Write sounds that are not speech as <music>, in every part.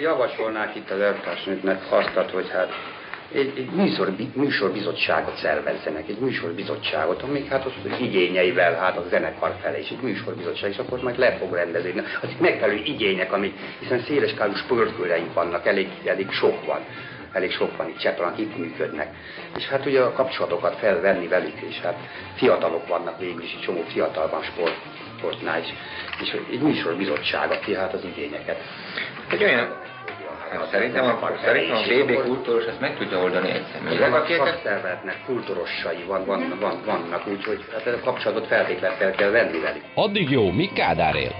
javasolnák itt az eltársnőknek azt, hogy hát egy, egy műsor, műsorbizottságot szervezzenek, egy műsorbizottságot, amik hát az, igényeivel, hát a zenekar felé, és egy műsorbizottság, és akkor majd le fog rendezni. Az megfelelő igények, amik, hiszen széles kárú sportkőreink vannak, elég, elég sok van elég sok van itt Csepelen, itt működnek. És hát ugye a kapcsolatokat felvenni velük, és hát fiatalok vannak végül is, egy csomó fiatal van sport, sportnál is. És egy műsorbizottság, aki hát az igényeket. Egy olyan szerintem a, szerintem a BB kultúros ezt meg tudja oldani egy személyleg. A szakszervezetnek kultúrossai van, van, van, vannak, úgyhogy hát a kapcsolatot feltétlenül fel kell venni velük. Addig jó, mi Kádár él?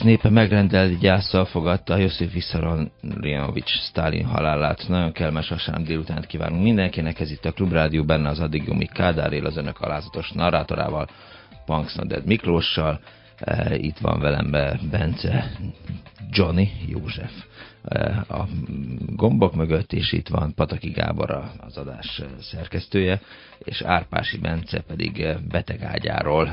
Budapest népe megrendelt gyászsal fogadta Josif Vissarionvics Stalin halálát. Nagyon kellemes vasárnap délutánt kívánunk mindenkinek. Ez itt a Klubrádió, benne az addig Jumi Kádár él az önök alázatos narrátorával, Punksnoded Miklóssal. E, itt van velem be Bence, Johnny, József e, a gombok mögött, és itt van Pataki Gábor az adás szerkesztője, és Árpási Bence pedig betegágyáról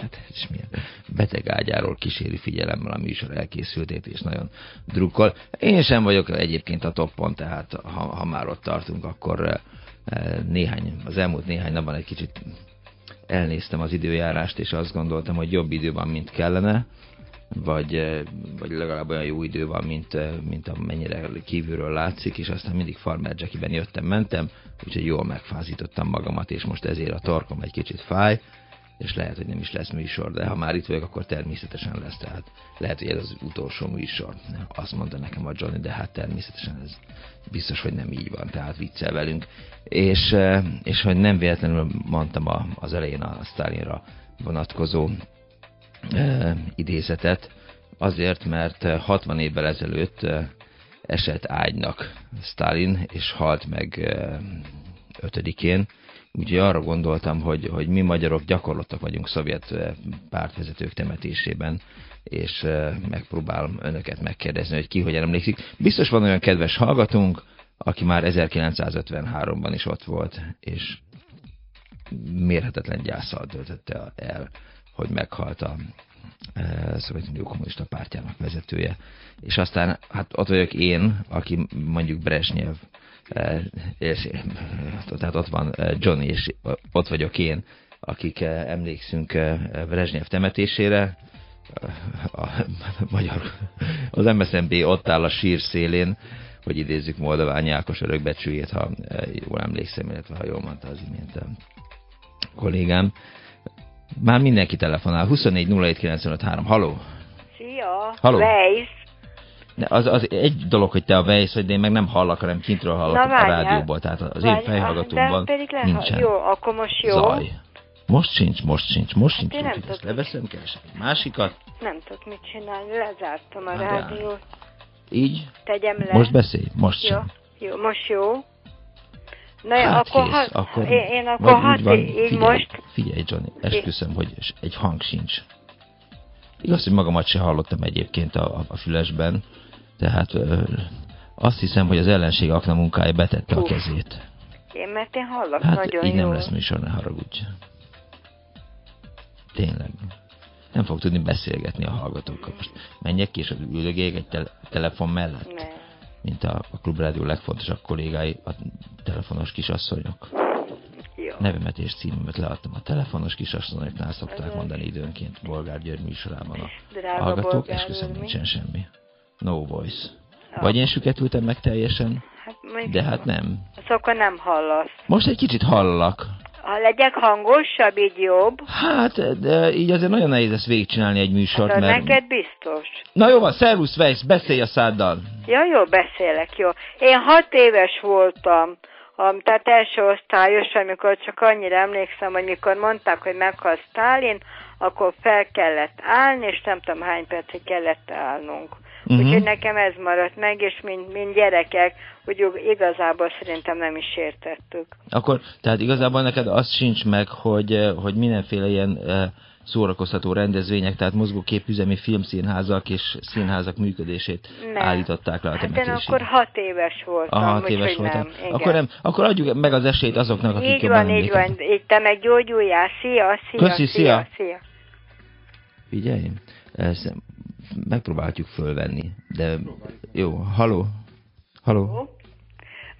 hát és milyen beteg ágyáról kíséri figyelemmel a műsor elkészültét, és nagyon drukkol. Én sem vagyok egyébként a toppon, tehát ha, ha már ott tartunk, akkor eh, néhány, az elmúlt néhány napban egy kicsit elnéztem az időjárást, és azt gondoltam, hogy jobb idő van, mint kellene, vagy, eh, vagy legalább olyan jó idő van, mint, mint amennyire kívülről látszik, és aztán mindig Farmer Jackie-ben jöttem, mentem, úgyhogy jól megfázítottam magamat, és most ezért a torkom egy kicsit fáj, és lehet, hogy nem is lesz műsor, de ha már itt vagyok, akkor természetesen lesz, tehát lehet, hogy ez az utolsó műsor. Azt mondta nekem a Johnny, de hát természetesen ez biztos, hogy nem így van, tehát viccel velünk. És, és hogy nem véletlenül mondtam az elején a Stalinra vonatkozó idézetet, azért, mert 60 évvel ezelőtt esett ágynak Stalin, és halt meg ötödikén, Úgyhogy arra gondoltam, hogy, hogy mi magyarok gyakorlottak vagyunk szovjet pártvezetők temetésében, és megpróbálom önöket megkérdezni, hogy ki hogyan emlékszik. Biztos van olyan kedves hallgatónk, aki már 1953-ban is ott volt, és mérhetetlen gyászsal töltötte el, hogy meghalt a Szovjetunió Kommunista Pártjának vezetője. És aztán hát ott vagyok én, aki mondjuk Brezsnyev és, tehát ott van Johnny, és ott vagyok én, akik emlékszünk Brezsnyev temetésére, a magyar, az MSZNB ott áll a sír szélén, hogy idézzük Moldoványi Ákos örökbecsüjét, ha jól emlékszem, illetve ha jól mondta az imént a kollégám. Már mindenki telefonál. 24 07 953. Haló! Szia! Haló! Weiss! Az, az egy dolog, hogy te a vejsz, hogy én meg nem hallak, hanem kintről hallok Na, a rádióból. Tehát az én fejhallgatómban nincsen Jó, akkor most jó. Zaj. Most sincs, most sincs, most sincs. Hát nem ezt leveszem, keresek egy másikat. Nem tudok mit csinálni, lezártam a Na, rádiót. Így? Tegyem le. Most beszélj, most jó. sem. Jó, most jó. Na, hát akkor, kész, ha, akkor én, én akkor hát van, így figyelj, most... Figyelj, Johnny, esküszöm, hogy egy hang sincs. Igaz, hogy magamat se hallottam egyébként a, a fülesben, tehát ö, azt hiszem, hogy az ellenség akna munkája betette Uf. a kezét. Én, mert én hallak hát nagyon így jó. nem lesz műsor, ne haragudj. Tényleg. Nem fog tudni beszélgetni a hallgatókkal. Most menjek ki, és üldögék egy te telefon mellett? Ne. Mint a, a Klubrádió legfontosabb kollégái, a telefonos kisasszonyok. Jó. Nevemet és címemet leadtam a telefonos kisasszonyoknál, szokták mondani időnként Bolgár György műsorában a Drága hallgatók, Bolgár és köszönöm, nincsen semmi. No voice. Ah. Vagy én süketültem meg teljesen, Hát, de hát nem. Az akkor nem hallasz. Most egy kicsit hallak. Ha legyek hangosabb, így jobb, Hát, de így azért nagyon nehéz ezt végigcsinálni egy műsort, akkor mert... neked biztos. Na jó van, szervusz Weiss, beszélj a száddal. Ja, jó, beszélek, jó. Én hat éves voltam, am, tehát első osztályos, amikor csak annyira emlékszem, hogy mikor mondták, hogy meghal Sztálin, akkor fel kellett állni, és nem tudom hány percig kellett állnunk. Mhm. Úgyhogy nekem ez maradt meg, és mint, mint gyerekek, úgy igazából szerintem nem is értettük. Akkor, tehát igazából neked az sincs meg, hogy, eh, hogy mindenféle ilyen eh, szórakoztató rendezvények, tehát mozgóképüzemi filmszínházak és színházak működését Nem. állították le a Hát én temetésig. akkor hat éves voltam, Aha, hat éves voltál. nem. Igen. Akkor nem, akkor adjuk meg az esélyt azoknak, akik Így van, így van. Így te meg gyógyuljál. Szia, szia, Köszi, szia. szia. Figyelj, ezt megpróbáljuk fölvenni, de jó, haló, haló.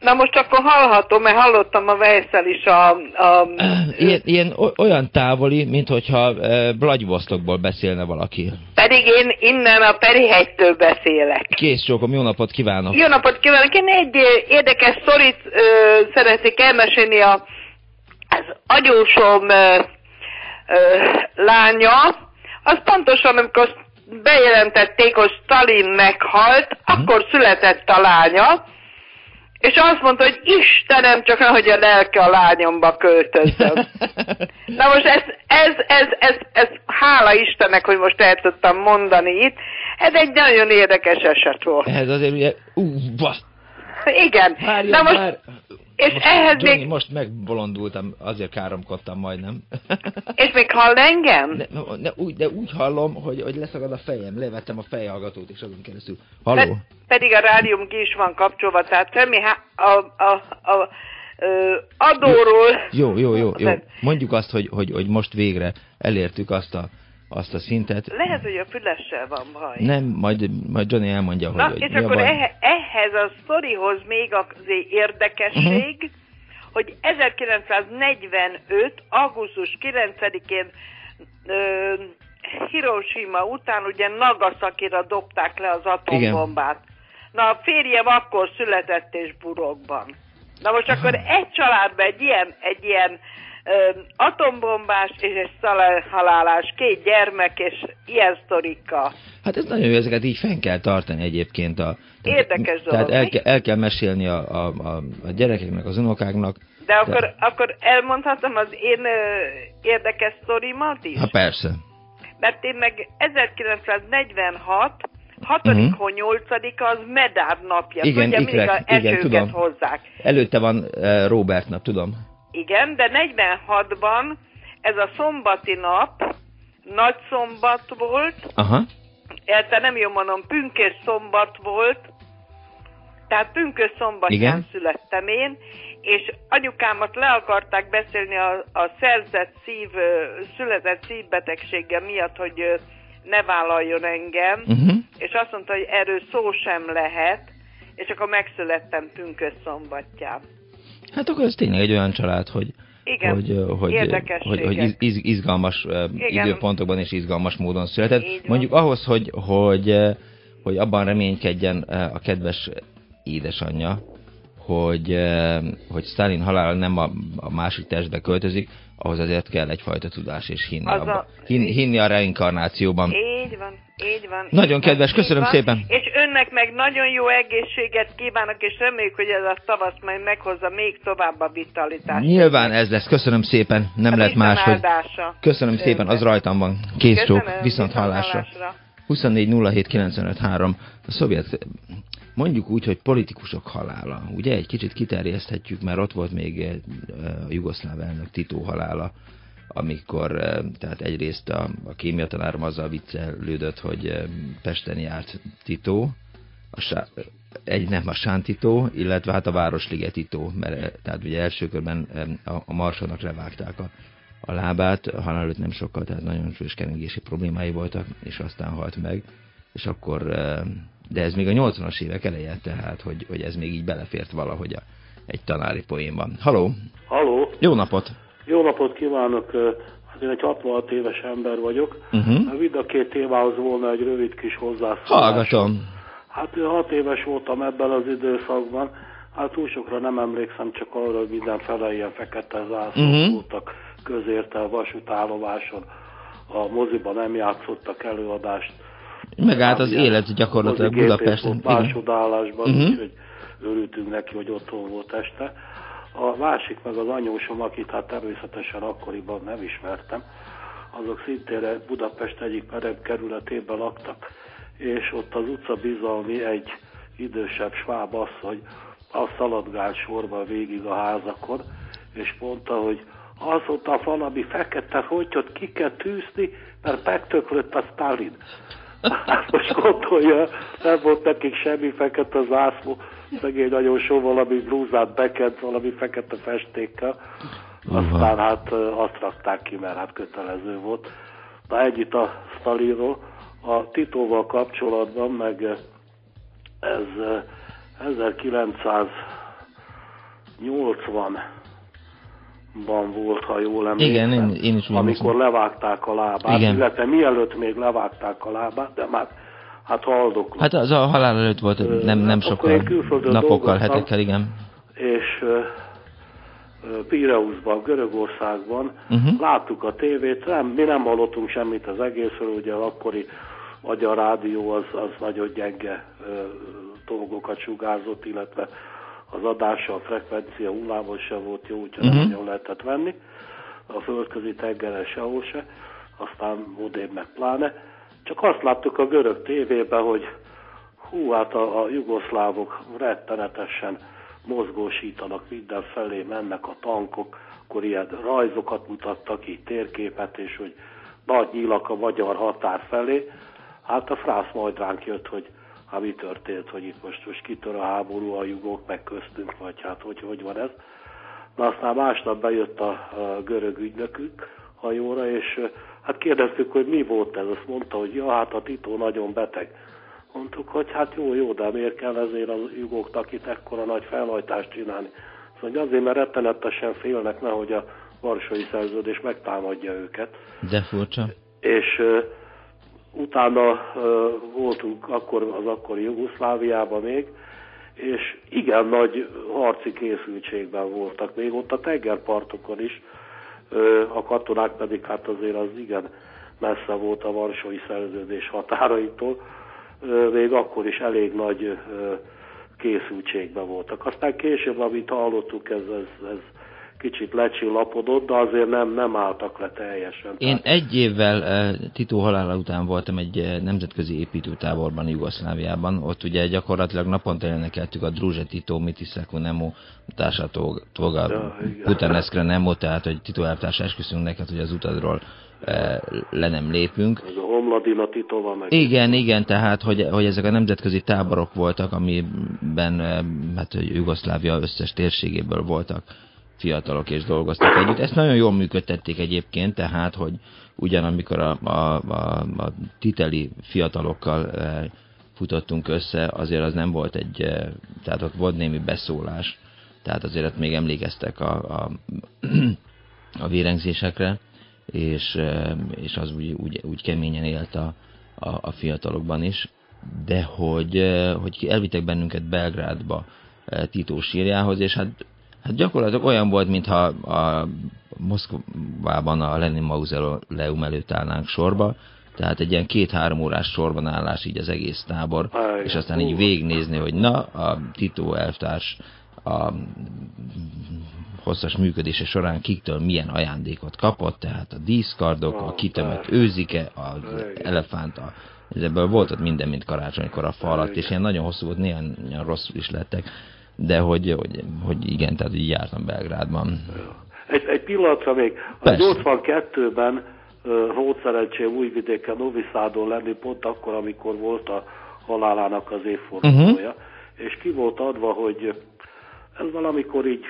Na most akkor hallhatom, mert hallottam a Vejszel is a... a <clears throat> Ilyen, ilyen olyan távoli, mint hogyha eh, Vladivostokból beszélne valaki. pedig én innen a Perihegytől beszélek. Kész csókom, jó napot kívánok! Jó napot kívánok! Én egy ö, érdekes sztorit ö, szeretnék elmesélni a, az agyósom ö, ö, lánya. Az pontosan, amikor bejelentették, hogy Stalin meghalt, akkor született a lánya, és azt mondta, hogy Istenem, csak nehogy a lelke a lányomba költözzön. <laughs> Na most ez, ez, ez, ez, ez, hála Istennek, hogy most el tudtam mondani itt. Ez egy nagyon érdekes eset volt. Ehhez azért ugye, ú, basz, Igen. várjál, Na most, vár. És most, ehhez Johnny, még, most megbolondultam, azért káromkodtam majdnem. <laughs> és még hall engem? Ne, ne, úgy, de úgy hallom, hogy, hogy leszakad a fejem, levettem a fejhallgatót, és azon keresztül. Haló? Pe- pedig a rádióm ki is van kapcsolva, tehát semmi a, a, a, ö, adóról... Jó, jó, jó, jó. Mondjuk azt, hogy, hogy, hogy most végre elértük azt a, azt a szintet. Lehet, hogy a fülessel van baj. Nem, majd, majd Johnny elmondja, hogy, Na, hogy és mi a akkor ehe, ehhez a sztorihoz még az érdekesség, Mhm. hogy 1945. augusztus 9-én ö, Hiroshima után ugye Nagasakira dobták le az atombombát. Na, a férjem akkor született és burokban. Na most akkor egy családban egy ilyen, egy ilyen atombombás és egy halálás, két gyermek és ilyen sztorika. Hát ez nagyon jó, ezeket így fenn kell tartani egyébként. A, Érdekes Tehát dolog, el, mi? kell, el kell mesélni a, a, a, a gyerekeknek, az unokáknak. De akkor, akkor elmondhatom az én ö, érdekes sztorimat is? Ha persze. Mert én meg 1946 6 Mhm. uh 8 az Medár napja. Igen, Tudja, mindig a igen, tudom. hozzák. Előtte van uh, Robert nap, tudom. Igen, de 46-ban ez a szombati nap nagy szombat volt, Aha. érte nem jól mondom, pünkös szombat volt, tehát pünkös szombatján Igen. születtem én, és anyukámat le akarták beszélni a, a szerzett szív, született szívbetegsége miatt, hogy ne vállaljon engem, Uh-huh. és azt mondta, hogy erről szó sem lehet, és akkor megszülettem pünkös szombatján. Hát akkor ez tényleg egy olyan család, hogy, Igen, hogy, hogy, hogy, hogy iz, iz, izgalmas Igen. időpontokban és izgalmas módon született. Így van. Mondjuk ahhoz, hogy, hogy, hogy abban reménykedjen a kedves édesanyja, hogy, hogy Stalin halála nem a, a másik testbe költözik, ahhoz azért kell egyfajta tudás és hinni, Az abba, a- hinni, hinni a reinkarnációban. Így van, így van. Nagyon így van, kedves, így köszönöm van. szépen. És önnek meg nagyon jó egészséget kívánok, és reméljük, hogy ez a tavasz majd meghozza még tovább a vitalitást. Nyilván ez lesz, köszönöm szépen, nem lehet Isten más, hogy... Köszönöm szépen, az rajtam van. Kész csók, Köszönöm, viszont hallásra. hallásra. 24 07 95 3. A szovjet, mondjuk úgy, hogy politikusok halála. Ugye egy kicsit kiterjeszthetjük, mert ott volt még eh, a jugoszláv elnök Tito halála, amikor eh, tehát egyrészt a, a kémiatanárom azzal viccelődött, hogy eh, Pesten járt Tito, a sá, egy nem a Sántitó, illetve hát a Városligetitó, mert eh, tehát ugye első körben a, a Marsónak levágták a a lábát, halál előtt nem sokkal, tehát nagyon súlyos keringési problémái voltak, és aztán halt meg, és akkor, de ez még a 80-as évek eleje, tehát, hogy, hogy ez még így belefért valahogy a, egy tanári poénban. Haló! Haló! Jó napot! Jó napot kívánok! Hát én egy 66 éves ember vagyok. Uh-huh. Mind a két témához volna egy rövid kis hozzászólás. Hallgatom. Hát hat éves voltam ebben az időszakban. Hát túl sokra nem emlékszem, csak arra, hogy mindenfele ilyen fekete zászlók uh-huh. voltak közérte a vasútállomáson. A moziban nem játszottak előadást. Megállt az élet gyakorlatilag Budapesten. Másodállásban, uh-huh. úgyhogy örültünk neki, hogy otthon volt este. A másik meg az anyósom, akit hát természetesen akkoriban nem ismertem, azok szintén Budapest egyik perem kerületében laktak, és ott az utca bizalmi egy idősebb sváb asszony, az szaladgált sorba végig a házakon, és mondta, hogy az ott a valami fekete hogy ki kell tűzni, mert megtöklött a Stalin. Hát <laughs> most gondolja, nem volt nekik semmi fekete zászló, szegény nagyon sok valami blúzát bekent valami fekete festékkel, aztán hát azt rakták ki, mert hát kötelező volt. Na együtt a Stalinról, a Titóval kapcsolatban, meg ez 1980 ban volt, ha jól emlékszem. Igen, én, én is Amikor levágták a lábát, Igen. illetve mielőtt még levágták a lábát, de már hát haldoklott. Hát az a halál előtt volt, nem, nem hát sokkal, napokkal, hetekkel, igen. És Pireuszban, Görögországban uh-huh. láttuk a tévét, nem, mi nem hallottunk semmit az egészről, ugye akkori vagy a rádió az, az nagyon gyenge uh, dolgokat sugárzott, illetve az adása, a frekvencia hullámos se volt jó, úgyhogy uh-huh. nagyon lehetett venni. A földközi tengeren sehol se, aztán odébb meg pláne. Csak azt láttuk a görög tévében, hogy hú, hát a, a jugoszlávok rettenetesen mozgósítanak mindenfelé, mennek a tankok, akkor ilyen rajzokat mutattak, így térképet, és hogy nagy nyílak a magyar határ felé. Hát a frász majd ránk jött, hogy hát mi történt, hogy itt most, most kitör a háború, a jugók meg köztünk, vagy hát hogy, hogy van ez. Na aztán másnap bejött a, a görög ügynökünk hajóra, és hát kérdeztük, hogy mi volt ez. Azt mondta, hogy ja, hát a Tito nagyon beteg. Mondtuk, hogy hát jó, jó, de miért kell ezért a jugóknak itt ekkora nagy felhajtást csinálni? Szóval azért, mert rettenetesen félnek, nehogy a varsói szerződés megtámadja őket. De furcsa. És utána voltunk akkor az akkori Jugoszláviában még, és igen nagy harci készültségben voltak, még ott a tengerpartokon is, a katonák pedig hát azért az igen messze volt a Varsói Szerződés határaitól, még akkor is elég nagy készültségben voltak. Aztán később, amit hallottuk, ez, ez, ez kicsit lecsillapodott, de azért nem, nem álltak le teljesen. Én egy évvel Tito halála után voltam egy nemzetközi építőtáborban Jugoszláviában. Ott ugye gyakorlatilag naponta énekeltük a Druže Tito, Mitisaku Nemo, Társatoga, ja, Putaneszkre Nemo, tehát hogy Tito elvtárs esküszünk neked, hogy az utadról le nem lépünk. Ez a Homladina Titova meg. Igen, igen, tehát hogy, hogy ezek a nemzetközi táborok voltak, amiben hát Jugoszlávia összes térségéből voltak fiatalok és dolgoztak együtt. Ezt nagyon jól működtették egyébként, tehát, hogy ugyanamikor a, a, a, a titeli fiatalokkal e, futottunk össze, azért az nem volt egy, e, tehát ott volt némi beszólás, tehát azért még emlékeztek a, a, <clears throat> a vérengzésekre, és, e, és az úgy, úgy, úgy keményen élt a, a, a fiatalokban is, de hogy, hogy elvittek bennünket Belgrádba Tito sírjához, és hát Hát gyakorlatilag olyan volt, mintha a Moszkvában a Lenin Mausoleum előtt állnánk sorba, tehát egy ilyen két-három órás sorban állás így az egész tábor, Aj, és aztán így végignézni, hogy na, a Tito elvtárs a hosszas működése során kiktől milyen ajándékot kapott, tehát a díszkardok, a kitömött őzike, az elefánt, a, ebből volt ott minden, mint karácsonykor a fa alatt, és ilyen nagyon hosszú volt, néha rosszul is lettek de hogy, hogy, hogy igen, tehát így jártam Belgrádban. Egy, egy pillanatra még, a 82-ben uh, volt szerencsém Újvidéken, Noviszádon lenni, pont akkor, amikor volt a halálának az évfordulója, uh-huh. és ki volt adva, hogy ez valamikor így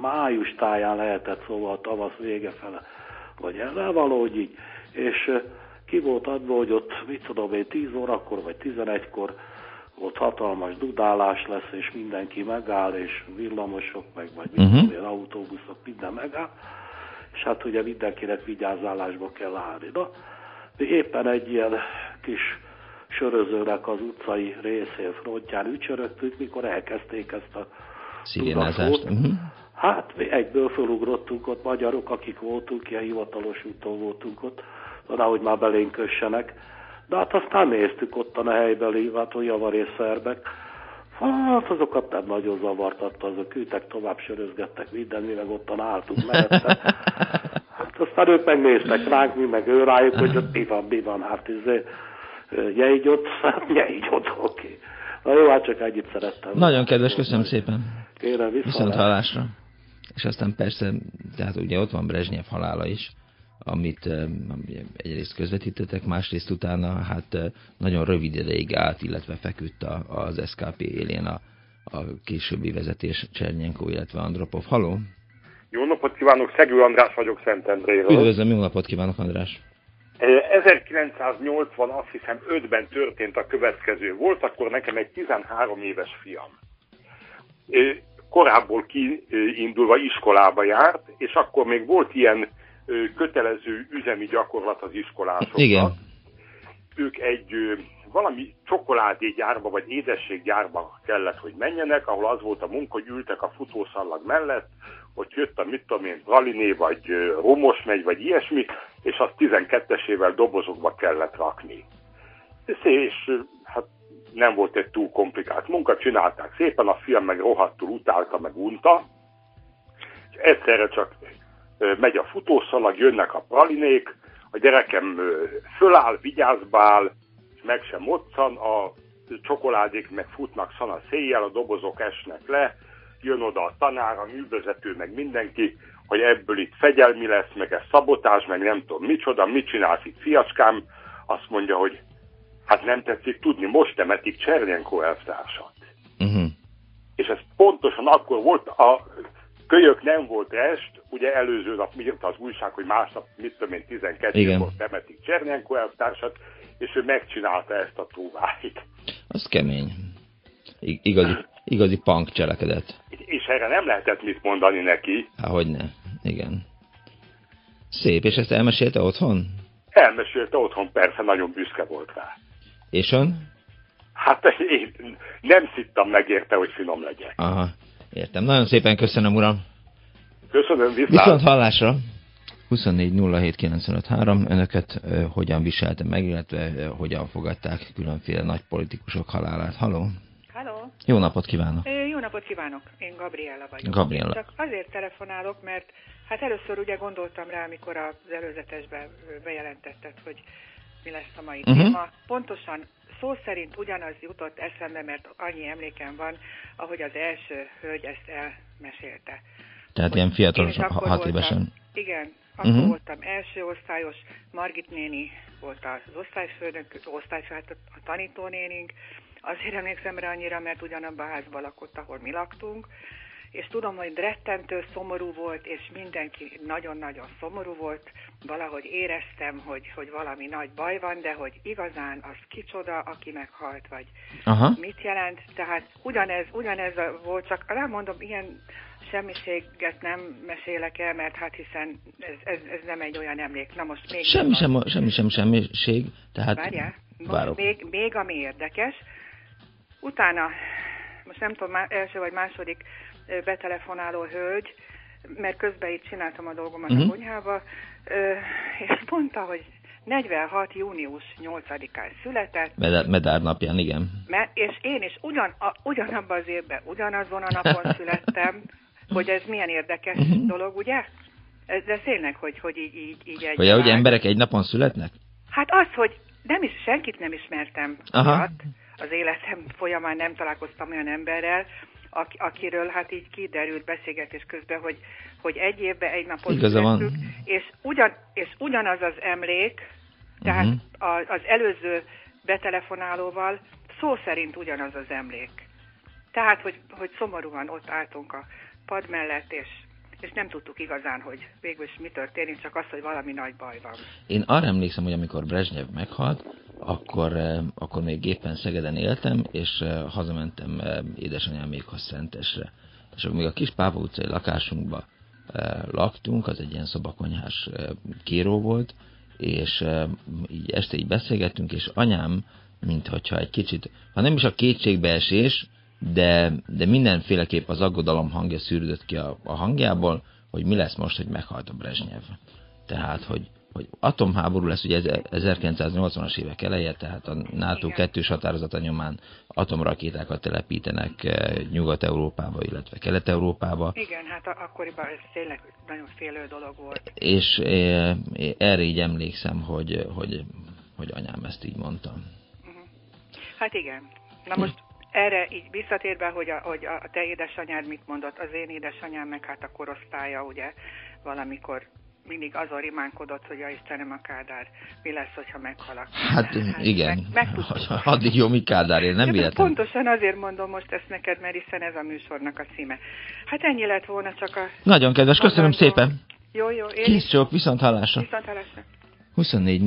május táján lehetett, szóval a tavasz vége fele, vagy el, valahogy így. És ki volt adva, hogy ott, mit tudom én, 10 órakor vagy 11-kor ott hatalmas dudálás lesz, és mindenki megáll, és villamosok, meg vagy uh-huh. tudom én, autóbuszok, minden megáll, és hát ugye mindenkinek vigyázálásba kell állni. Na, mi éppen egy ilyen kis sörözőnek az utcai részén frontján ücsörögtünk, mikor elkezdték ezt a Szirénázást. Uh-huh. Hát mi egyből felugrottunk ott magyarok, akik voltunk, ilyen hivatalos úton voltunk ott, ahogy már belénk kössenek. De hát aztán néztük ott a helybeli, hát olyan javarész szerbek. Hát azokat nem nagyon zavartatta, azok ültek tovább, sörözgettek minden, mi meg ottan álltunk mellette. <laughs> Hát aztán ők megnéztek ránk, mi meg ő rájuk, hogy ott mi van, mi van, hát izé, jegy ott, <laughs> hát jegy ott, oké. Na jó, hát csak ennyit szerettem. Nagyon kedves, köszönöm szépen. Kérem, viszont, viszont hallásra. És aztán persze, tehát ugye ott van Brezsnyev halála is, amit egyrészt közvetítettek, másrészt utána hát nagyon rövid ideig állt, illetve feküdt az SKP élén a, a későbbi vezetés Csernyenko, illetve Andropov. Haló! Jó napot kívánok, Szegő András vagyok Szentendréről. Üdvözlöm, jó napot kívánok András! 1980, azt hiszem 5-ben történt a következő. Volt akkor nekem egy 13 éves fiam. Korábból kiindulva iskolába járt, és akkor még volt ilyen kötelező üzemi gyakorlat az iskolásoknak. Igen. Ők egy valami csokoládégyárba vagy édességgyárba kellett, hogy menjenek, ahol az volt a munka, hogy ültek a futószallag mellett, hogy jött a mit tudom én, praliné, vagy romos megy, vagy ilyesmi, és azt 12-esével dobozokba kellett rakni. És hát nem volt egy túl komplikált munka, csinálták szépen, a fiam meg rohadtul utálta, meg unta, és egyszerre csak megy a futószalag, jönnek a pralinék, a gyerekem föláll, vigyázbál, és meg sem moccan, a csokoládék meg futnak szana széjjel, a dobozok esnek le, jön oda a tanár, a művezető, meg mindenki, hogy ebből itt fegyelmi lesz, meg ez szabotás, meg nem tudom micsoda, mit csinálsz itt fiacskám, azt mondja, hogy hát nem tetszik tudni, most temetik Csernyenko elvtársat. Uh-huh. És ez pontosan akkor volt, a kölyök nem volt est, ugye előző nap írta az újság, hogy másnap, mit tudom én, 12-kor temetik Csernyenko elvtársat, és ő megcsinálta ezt a túváit. Az kemény. I igazi, igazi punk cselekedet. És erre nem lehetett mit mondani neki. Hogy ne, igen. Szép, és ezt elmesélte otthon? Elmesélte otthon, persze, nagyon büszke volt rá. És ön? Hát én nem szittam megérte, hogy finom legyen. Aha, értem. Nagyon szépen köszönöm, uram. Köszönöm, viszont. Viszont hallásra. 24 Önöket uh, hogyan viselte meg, illetve uh, hogyan fogadták különféle nagy politikusok halálát. Haló? Halló. Jó napot kívánok. Jó napot kívánok. Én Gabriella vagyok. Gabriella. Csak azért telefonálok, mert hát először ugye gondoltam rá, amikor az előzetesben bejelentetted, hogy mi lesz a mai uh mhm. -huh. téma. Pontosan szó szerint ugyanaz jutott eszembe, mert annyi emlékem van, ahogy az első hölgy ezt elmesélte. Tehát ilyen fiatalos, hat évesen. Igen, akkor uh-huh. voltam első osztályos, Margit néni volt az osztályfőnök, osztályfő, hát a tanítónénink. Azért emlékszem rá annyira, mert ugyanabban a házban lakott, ahol mi laktunk, és tudom, hogy rettentő szomorú volt, és mindenki nagyon-nagyon szomorú volt. Valahogy éreztem, hogy, hogy valami nagy baj van, de hogy igazán az kicsoda, aki meghalt, vagy Aha. mit jelent. Tehát ugyanez, ugyanez volt, csak nem mondom, ilyen semmiséget nem mesélek el, mert hát hiszen ez, ez, ez nem egy olyan emlék. Na most még... Semmi sem, semmi sem semmiség, tehát... Várjál, még, még ami érdekes, utána, most nem tudom, első vagy második betelefonáló hölgy, mert közben itt csináltam a dolgomat uh-huh. a mhm. konyhába, és mondta, hogy 46. június 8-án született. Medár, Medár napján, igen. Me, és én is ugyan, a, ugyanabban az évben, ugyanazon a napon <laughs> születtem, hogy ez milyen érdekes uh-huh. dolog, ugye? De tényleg, hogy, hogy így, így, így egy... Hogy, hogy emberek egy napon születnek? Hát az, hogy nem is, senkit nem ismertem. Aha. Hát az életem folyamán nem találkoztam olyan emberrel, akiről hát így kiderült beszélgetés közben, hogy, hogy egy évben egy napot születtük, és, ugyan, és ugyanaz az emlék, tehát uh-huh. az előző betelefonálóval szó szerint ugyanaz az emlék. Tehát, hogy, hogy szomorúan ott álltunk a pad mellett, és, és nem tudtuk igazán, hogy végül is mi történik, csak az, hogy valami nagy baj van. Én arra emlékszem, hogy amikor Brezsnyev meghalt, akkor, akkor még éppen Szegeden éltem, és hazamentem édesanyámékhoz Szentesre. És akkor még a kis Pápa utcai lakásunkba laktunk, az egy ilyen szobakonyhás kéró volt, és így este így beszélgettünk, és anyám, mintha egy kicsit, ha nem is a kétségbeesés, de, de mindenféleképp az aggodalom hangja szűrődött ki a, a hangjából, hogy mi lesz most, hogy meghalt a Brezsnyev. Tehát, hogy, hogy atomháború lesz, ugye 1980-as évek eleje, tehát a NATO kettős határozata nyomán atomrakétákat telepítenek eh, Nyugat-Európába, illetve Kelet-Európába. Igen, hát akkoriban ez tényleg nagyon félő dolog volt. És é, erre így emlékszem, hogy, hogy, hogy anyám ezt így mondta. Uh-huh. Hát igen. Na most erre így visszatérve, hogy a, hogy a te édesanyád mit mondott, az én édesanyám meg hát a korosztálya, ugye valamikor mindig azon rimánkodott, hogy a Istenem a Kádár, mi lesz, hogyha meghalak. Hát, hát igen, meg, meg <laughs> addig jó, mi Kádár, én nem hát, véletlen. Pontosan azért mondom most ezt neked, mert hiszen ez a műsornak a címe. Hát ennyi lett volna csak a... Nagyon kedves, köszönöm mondom. szépen. Jó, jó. Én Kész csak, viszont hallásra. Viszont hallásra. 24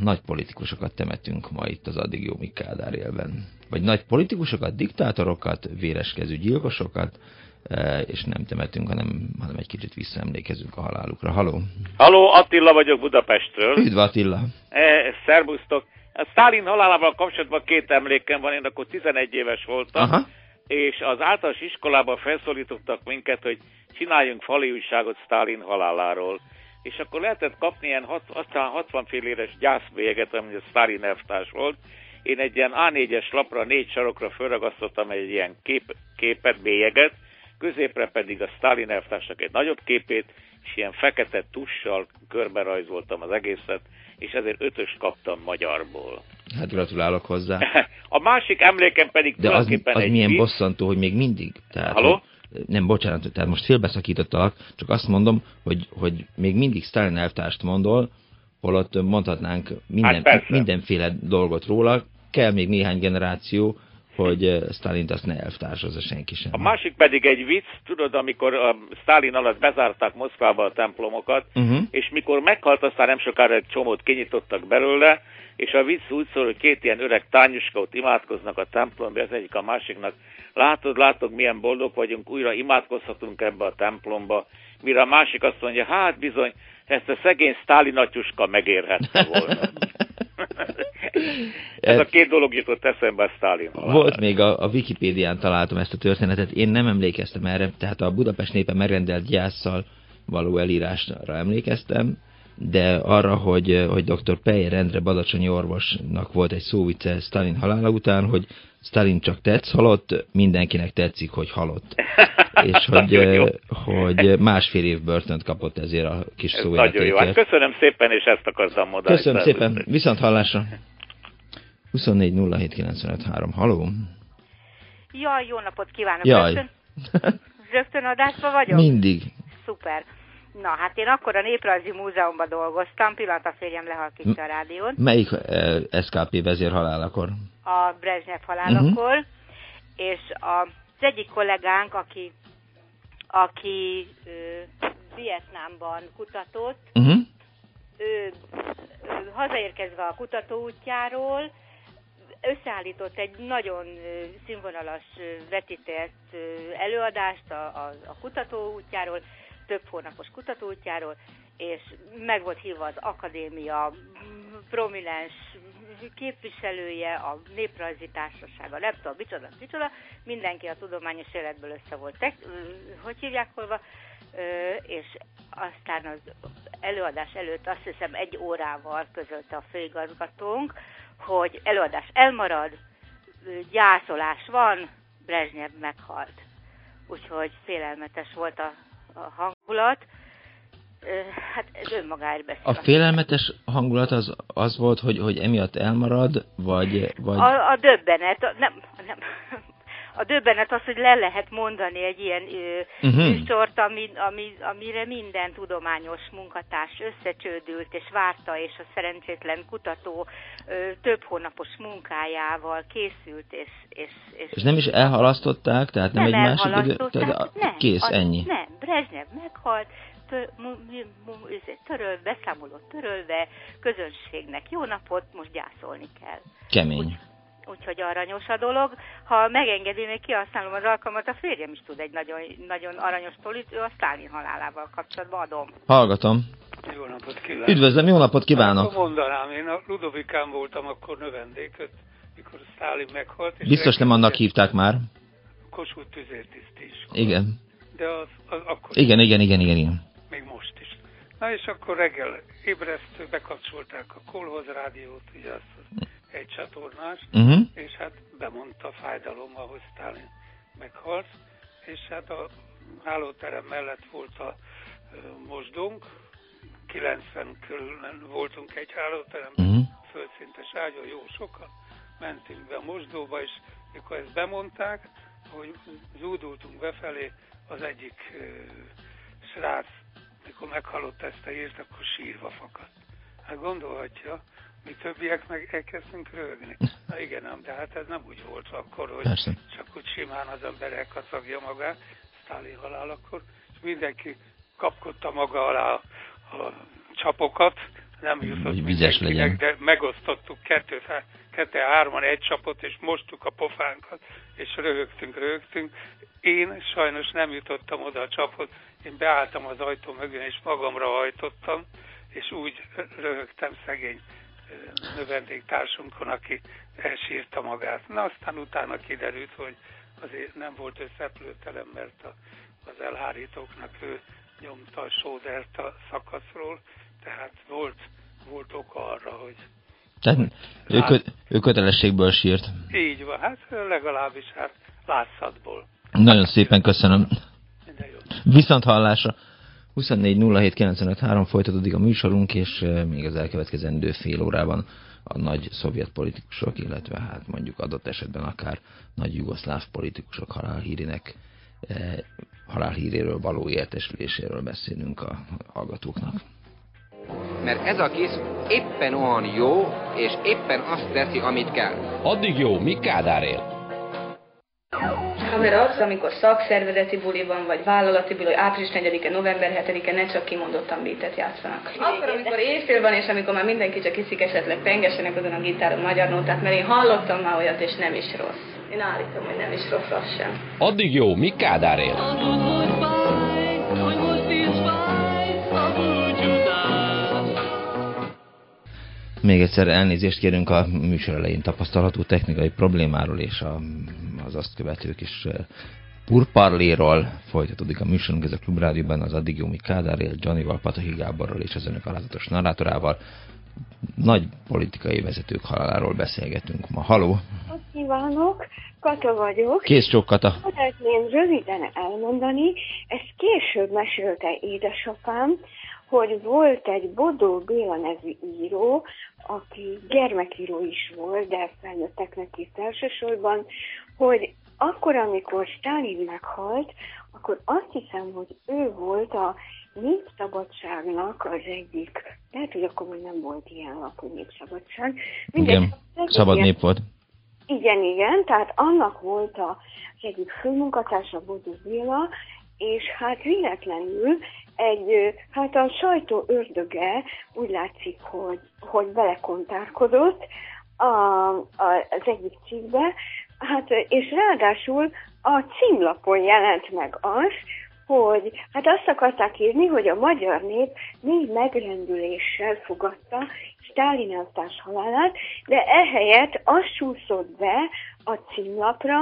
Nagy politikusokat temetünk ma itt az addig jó Kádár élben. Vagy nagy politikusokat, diktátorokat, véreskező gyilkosokat, E, és nem temetünk, hanem, hanem egy kicsit visszaemlékezünk a halálukra. Haló! Haló, Attila vagyok Budapestről. Üdv Attila! E, szervusztok! A Stalin halálával kapcsolatban két emlékem van, én akkor 11 éves voltam, Aha. és az általános iskolában felszólítottak minket, hogy csináljunk fali újságot Stalin haláláról. És akkor lehetett kapni ilyen hat, aztán 60 fél éves gyászbélyeget, ami a Stalin elvtárs volt. Én egy ilyen A4-es lapra, négy sarokra felragasztottam egy ilyen kép, képet, bélyeget, középre pedig a Stalin elvtársak egy nagyobb képét, és ilyen fekete tussal körbe rajzoltam az egészet, és ezért ötös kaptam magyarból. Hát gratulálok hozzá. <laughs> A másik emlékem pedig De az, az egy milyen bosszantó, hogy még mindig. Tehát, Haló? Nem, bocsánat, tehát most félbeszakítottalak, csak azt mondom, hogy, hogy még mindig Stalin elvtárst mondol, holott mondhatnánk minden, hát mindenféle dolgot róla, kell még néhány generáció, hogy eh, Stalin azt ne elvtársazza senki sem. A másik pedig egy vicc, tudod, amikor a Stalin alatt bezárták Moszkvába a templomokat, uh-huh. és mikor meghalt, aztán nem sokára egy csomót kinyitottak belőle, és a vicc úgy szól, hogy két ilyen öreg tányuska ott imádkoznak a templomba, az egyik a másiknak, látod, látod, milyen boldog vagyunk, újra imádkozhatunk ebbe a templomba, mire a másik azt mondja, hát bizony, ezt a szegény Stalin atyuska megérhette volna. <laughs> <laughs> Ez a két dolog jutott eszembe Stalin Volt még a, a Wikipédián találtam ezt a történetet, én nem emlékeztem erre, tehát a Budapest népe megrendelt gyászsal való elírásra emlékeztem, de arra, hogy, hogy dr. Peyer Endre Badacsonyi orvosnak volt egy szóvice Stalin halála után, hogy Stalin csak tetsz halott, mindenkinek tetszik, hogy halott. <laughs> És hogy, hogy másfél év börtönt kapott ezért a kis szójátékért. Nagyon jó, hát köszönöm szépen, és ezt akartam mondani. Köszönöm szépen, viszont hallásra. 24 Haló? Jaj, jó napot kívánok. Jaj. Rögtön, rögtön vagyok? Mindig. Szuper. Na, hát én akkor a Néprajzi Múzeumban dolgoztam, pillanat a férjem lehalkítja a rádiót. Melyik eh, SKP vezér halálakor? A Brezsnyev halálakor, uh-huh. és a, az egyik kollégánk, aki, aki ö, Vietnámban kutatott, uh-huh. ő, ő hazaérkezve a kutatóútjáról, összeállított egy nagyon színvonalas vetített előadást a, a, a kutatóútjáról, több hónapos kutatóútjáról, és meg volt hívva az akadémia prominens képviselője, a néprajzi társaság, a tudom, micsoda, micsoda, mindenki a tudományos életből össze volt, tek, hogy hívják holva, és aztán az előadás előtt azt hiszem egy órával közölte a főigazgatónk, hogy előadás elmarad, gyászolás van, Brezsnyev meghalt. Úgyhogy félelmetes volt a, a hangulat. Hát ez önmagáért beszél. A félelmetes hangulat az, az volt, hogy, hogy emiatt elmarad, vagy... vagy... A, a döbbenet, nem, nem, a döbbenet az, hogy le lehet mondani egy ilyen ö, uh-huh. műsort, ami, ami, amire minden tudományos munkatárs összecsődült, és várta, és a szerencsétlen kutató ö, több hónapos munkájával készült, és... És, és, és nem is elhalasztották, tehát nem, nem egy másik idő? Tehát nem, kész, az, ennyi. Nem, Brezsnyev meghalt, töröl, beszámolott törölve, közönségnek jó napot, most gyászolni kell. Kemény. Úgy, úgyhogy aranyos a dolog. Ha megengedi, még kihasználom az alkalmat, a férjem is tud egy nagyon, nagyon aranyos tolit, ő a Sztálin halálával kapcsolatban adom. Hallgatom. Jó napot kívánok. Üdvözlöm, jó napot kívánok. Akkor mondanám, én a Ludovikán voltam akkor növendéköt, mikor Sztálin meghalt. És Biztos nem annak hívták már. Kossuth tüzértiszt is. Igen. De az, az akkor... Igen, igen, igen, igen, igen. Még most is. Na és akkor reggel ébresztő, bekapcsolták a kolhoz rádiót, ugye azt az egy csatornás, uh-huh. és hát bemondta a fájdalom, ahogy Stalin meghalt, és hát a hálóterem mellett volt a mosdónk, 90 körül voltunk egy hálóterem, uh-huh. földszintes ágyon, jó sokan, mentünk be a mosdóba, és mikor ezt bemondták, hogy zúdultunk befelé, az egyik uh, srác, mikor meghallott ezt a hírt, akkor sírva fakadt. Hát gondolhatja, mi többiek meg elkezdtünk rögni. Na igen, ám, de hát ez nem úgy volt akkor, hogy Persze. csak úgy simán az ember elkacagja magát, Sztálin halálakor, és mindenki kapkodta maga alá a, a csapokat, nem jutott vizes legyen. de megosztottuk kettő, kettő hárman egy csapot, és mostuk a pofánkat, és röhögtünk, röhögtünk. Én sajnos nem jutottam oda a csapot, én beálltam az ajtó mögé, és magamra hajtottam, és úgy röhögtem szegény növendéktársunkon, aki elsírta magát. Na aztán utána kiderült, hogy azért nem volt összeplőtelem, mert a, az elhárítóknak ő nyomta a sódert a szakaszról, tehát volt, volt oka arra, hogy... Tehát ő, kö, ő kötelességből sírt. Így van, hát legalábbis hát látszatból. Nagyon szépen köszönöm. Viszont hallásra. 24.07.953 folytatódik a műsorunk, és még az elkövetkezendő fél órában a nagy szovjet politikusok, illetve hát mondjuk adott esetben akár nagy jugoszláv politikusok halálhírének, eh, halálhíréről való értesüléséről beszélünk a hallgatóknak. Mert ez a kis éppen olyan jó, és éppen azt teszi, amit kell. Addig jó, mi Kádár él? Mert az, amikor szakszervezeti buli van, vagy vállalati buli, április 4-e, november 7-e ne csak kimondottan beatet játszanak. Akkor, amikor éjfél van, és amikor már mindenki csak iszik esetleg pengesenek azon a gitáron magyar nótát, mert én hallottam már olyat, és nem is rossz. Én állítom, hogy nem is rossz az sem. Addig jó, mi Kádár él? Még egyszer elnézést kérünk a műsor elején tapasztalható technikai problémáról és a, az azt követő kis purparléról folytatódik a műsorunk, ez a Klubrádióban az addig Jómi Kádárral, Johnnyval, Patahi Gáborral és az önök alázatos narrátorával. Nagy politikai vezetők haláláról beszélgetünk ma. Haló! Kívánok, Kata vagyok. Kész csók, Kata. Szeretném röviden elmondani, ezt később mesélte édesapám, hogy volt egy Bodó Béla nevű író, aki gyermekíró is volt, de felnőtteknek írt elsősorban, hogy akkor, amikor Stalin meghalt, akkor azt hiszem, hogy ő volt a népszabadságnak az egyik, lehet, hogy akkor még nem volt ilyen alapú népszabadság. Mindegy, igen, szabad nép volt. Igen, igen, tehát annak volt az egyik főmunkatársa Bodó Béla, és hát véletlenül egy, hát a sajtó ördöge úgy látszik, hogy, hogy belekontárkodott a, a, az egyik cikkbe, hát és ráadásul a címlapon jelent meg az, hogy hát azt akarták írni, hogy a magyar nép még megrendüléssel fogadta Stálin elvtárs halálát, de ehelyett az súszott be a címlapra,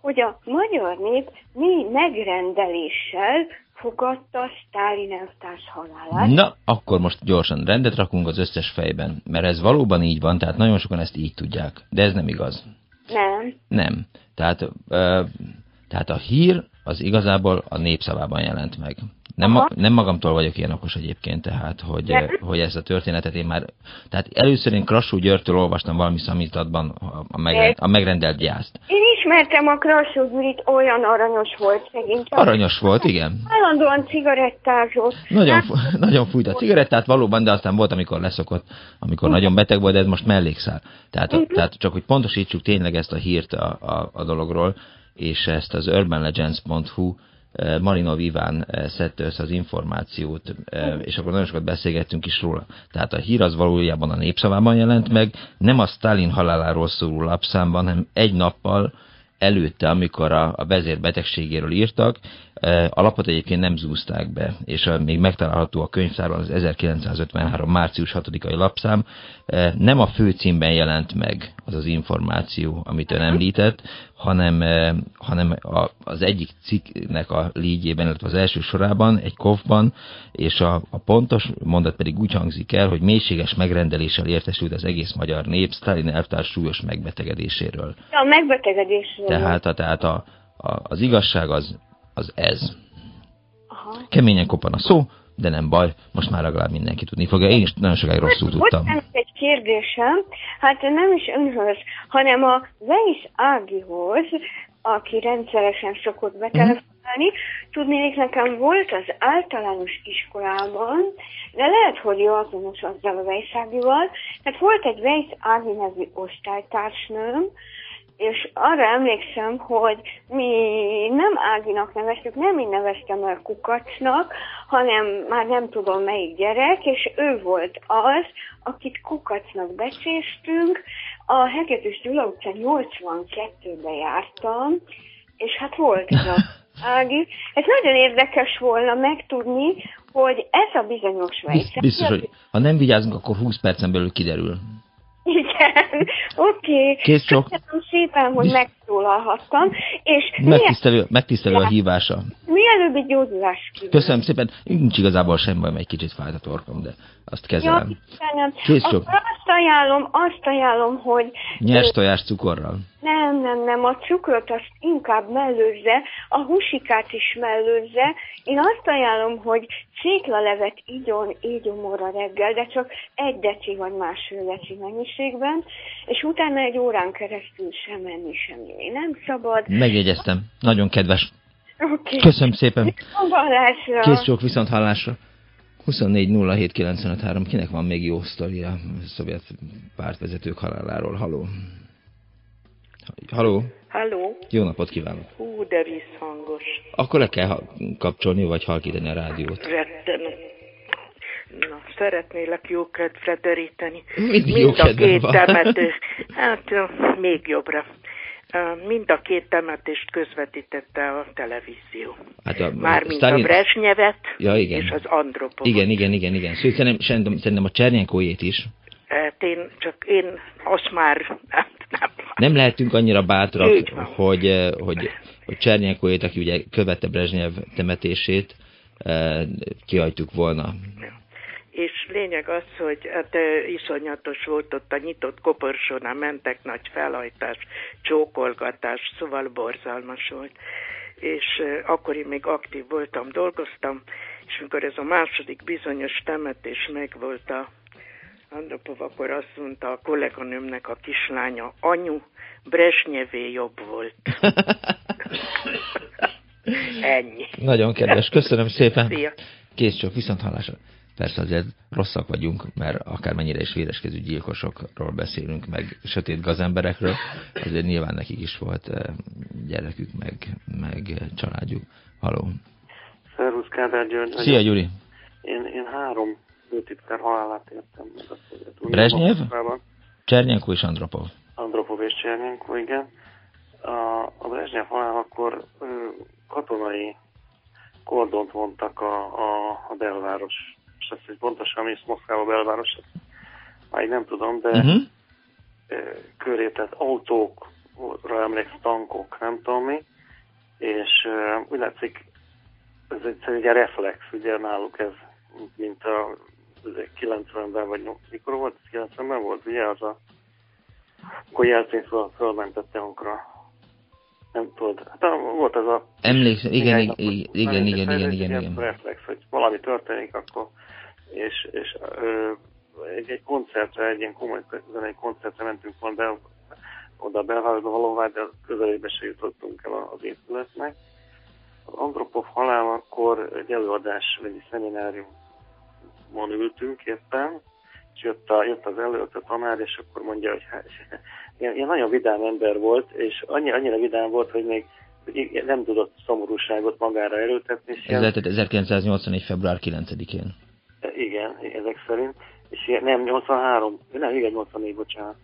hogy a magyar nép mi megrendeléssel fogadta Stálin elvtárs halálát. Na, akkor most gyorsan rendet rakunk az összes fejben, mert ez valóban így van, tehát nagyon sokan ezt így tudják, de ez nem igaz. Nem. Nem. Tehát, ö, tehát a hír az igazából a népszavában jelent meg. Nem, ma, nem magamtól vagyok ilyen okos egyébként, tehát, hogy, hogy ezt a történetet én már... Tehát először én Krassú Györgytől olvastam valami szamítatban a, megrend, a megrendelt gyászt. Én is ismertem a Krasoglit, olyan aranyos volt szegény. Aranyos volt, igen. Állandóan cigarettázott. Nagyon, hát... <laughs> nagyon fújt a cigarettát valóban, de aztán volt, amikor leszokott, amikor uh nagyon beteg volt, de ez most mellékszál. Tehát, uh-huh. tehát csak, hogy pontosítsuk tényleg ezt a hírt a, a, a dologról, és ezt az urbanlegends.hu Eh, Marinov Iván eh, szedte össze az információt, eh, és akkor nagyon sokat beszélgettünk is róla. Tehát a hír az valójában a népszavában jelent meg, nem a Stalin haláláról szóló lapszámban, hanem egy nappal előtte, amikor a, a vezér betegségéről írtak, a lapot egyébként nem zúzták be, és még megtalálható a könyvtárban az 1953. március 6-ai lapszám. Nem a főcímben jelent meg az az információ, amit ön említett, hanem, hanem az egyik cikknek a lígyében, illetve az első sorában, egy kofban, és a, a pontos mondat pedig úgy hangzik el, hogy mélységes megrendeléssel értesült az egész magyar nép Stalin elvtárs súlyos megbetegedéséről. A megbetegedésről. Tehát, a, tehát a, a, az igazság az az ez. Aha. Keményen kopan a szó, de nem baj, most már legalább mindenki tudni fogja. Én is nagyon sokáig rosszul hát, tudtam. Volt egy kérdésem, hát nem is önhöz, hanem a Weiss Ágihoz, aki rendszeresen szokott betelefonálni. Mm. Tudnék, nekem volt az általános iskolában, de lehet, hogy jó azonos azzal a Weiss Ágival. Tehát volt egy Weiss Ági nevű osztálytársnőm, és arra emlékszem, hogy mi nem Áginak neveztük, nem én neveztem el Kukacnak, hanem már nem tudom melyik gyerek, és ő volt az, akit Kukacnak becséstünk. A Hegedűs Gyula utcán 82-ben jártam, és hát volt ez a <laughs> Ági. Ez nagyon érdekes volna megtudni, hogy ez a bizonyos vejszer... Biztos, hogy ha nem vigyázunk, akkor 20 percen belül kiderül. <laughs> You can. Okay. Okay, so. Szépen, hogy meg megszólalhattam. És megtisztelő, megtisztelő a hívása. Mielőbbi gyógyulás. Köszönöm szépen. Nincs igazából semmi baj, egy kicsit fájt a torkom, de azt kezelem. Kész csak. Azt ajánlom, azt ajánlom, hogy... Nyers tojás cukorral. Nem, nem, nem, a cukrot azt inkább mellőzze, a húsikát is mellőzze. Én azt ajánlom, hogy széklalevet igyon, ígyomorra reggel, de csak egy deci vagy másfél deci mennyiségben, és utána egy órán keresztül sem menni semmi. Nem szabad. Megjegyeztem. Nagyon kedves. Okay. Köszönöm szépen. Hallásra. Kész csók viszont hallásra. 24 Kinek van még jó sztori a szovjet pártvezetők haláláról? Haló. Haló. Halló. Jó napot kívánok. Hú, de visszhangos. Akkor le kell kapcsolni, vagy halkítani a rádiót. Rettem. Na, szeretnélek jó kedvre deríteni. Mind jó a két temető. Hát, még jobbra. Mind a két temetést közvetítette a televízió. Hát a, Mármint Stalin... a Brezsnyevet ja, igen. és az Andropovot. Igen, igen, igen, igen. Szóval szerintem, szerintem, szerintem a Csernyenkójét is. Hát én, csak én azt már nem, nem. Nem lehetünk annyira bátrak, hogy, hogy, hogy Csernyenkójét, aki ugye követte Brezsnyev temetését, kihagytuk volna. Ja és lényeg az, hogy hát iszonyatos volt ott a nyitott koporsónál, mentek nagy felhajtás, csókolgatás, szóval borzalmas volt. És akkor én még aktív voltam, dolgoztam, és amikor ez a második bizonyos temetés megvolt a Andropov, akkor azt mondta a kolléganőmnek a kislánya, anyu, Bresnyevé jobb volt. <laughs> Ennyi. Nagyon kedves, köszönöm szépen. Szia. Kész csak, viszont hallásra. Persze azért rosszak vagyunk, mert akármennyire is véreskező gyilkosokról beszélünk, meg sötét gazemberekről, azért nyilván nekik is volt eh, gyerekük, meg, meg családjuk. Haló. Szervusz, Kádár György. Szia, Gyuri. Én, én három főtitkár halálát értem meg a Brezsnyev? Csernyenko és Andropov. Andropov és Csernyenko, igen. A, a Brezsnyev halál akkor ö, katonai kordont vontak a, a, a belváros és azt, hogy pontosan mi Moszkvába belváros, máig nem tudom, de mhm. uh-huh. köré, tehát autókra emlékszem, tankok, nem tudom mi, és úgy látszik, ez egy, egy reflex, ugye náluk ez, mint a 90-ben, vagy mikor volt, 90-ben volt, ugye az a, akkor jelzés fölmentette hankra. Nem tudod, hát volt ez a... Emlékszem, igen, igen, igen, igen, igen, igen, igen. reflex, hogy valami történik, akkor és, és ö, egy, egy koncertre, egy ilyen komoly zenei koncertre mentünk volna be, oda belvárosba valóvá, de közelébe se jutottunk el az épületnek. Az Andropov halálakor egy előadás, vagy egy szemináriumon ültünk éppen, és jött, a, jött az előtt a tanár, és akkor mondja, hogy hát, <laughs> ilyen, ilyen nagyon vidám ember volt, és annyi, annyira vidám volt, hogy még nem tudott szomorúságot magára erőltetni. Ez lehetett 1984. február 9-én. Igen, ezek szerint. És ilyen, nem, 83, nem, igen, 84, bocsánat.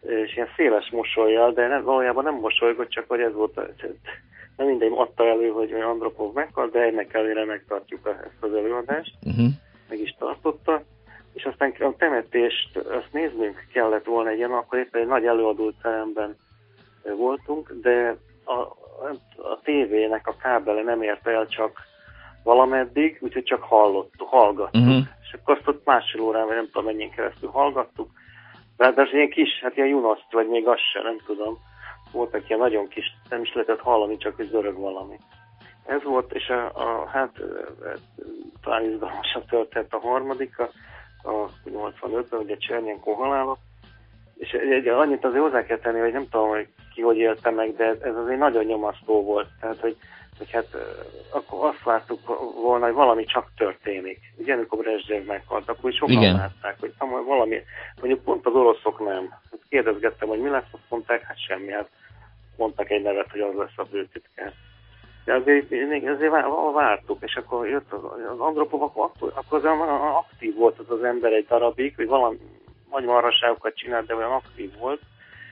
És ilyen széles mosolyjal, de nem, valójában nem mosolygott, csak hogy ez volt, <laughs> nem mindegy, adta elő, hogy Andropov meghalt, de ennek elére megtartjuk ezt az előadást. Uh-huh. Meg is tartotta. És aztán a temetést, azt néznünk kellett volna egy ilyen, akkor éppen egy nagy előadó teremben voltunk, de a, a tévének a kábele nem érte el csak valameddig, úgyhogy csak hallottuk, hallgattuk. Uh-huh. És akkor azt ott másfél órán, vagy nem tudom mennyi keresztül hallgattuk. De, de az ilyen kis, hát ilyen junaszt, vagy még az sem, nem tudom. Voltak ilyen nagyon kis, nem is lehetett hallani, csak hogy zörög valami. Ez volt, és a, a hát talán izgalmasabb történt a harmadik, a, a 85-ben, ugye Csernyenko halála. És egy, annyit azért hozzá kell tenni, hogy nem tudom, hogy ki hogy élte meg, de ez azért nagyon nyomasztó volt. Tehát, hogy hogy hát akkor azt láttuk volna, hogy valami csak történik. Ugye, amikor Brezsnyev meghalt, akkor is sokan Igen. látták, hogy valami, mondjuk pont az oroszok nem. Hát kérdezgettem, hogy mi lesz, azt mondták, hát semmi, hát mondtak egy nevet, hogy az lesz a főtitkár. De azért, azért vártuk, és akkor jött az, az Andropov, akkor, akkor az aktív volt az az ember egy darabig, hogy valami nagy marhaságokat csinált, de olyan aktív volt,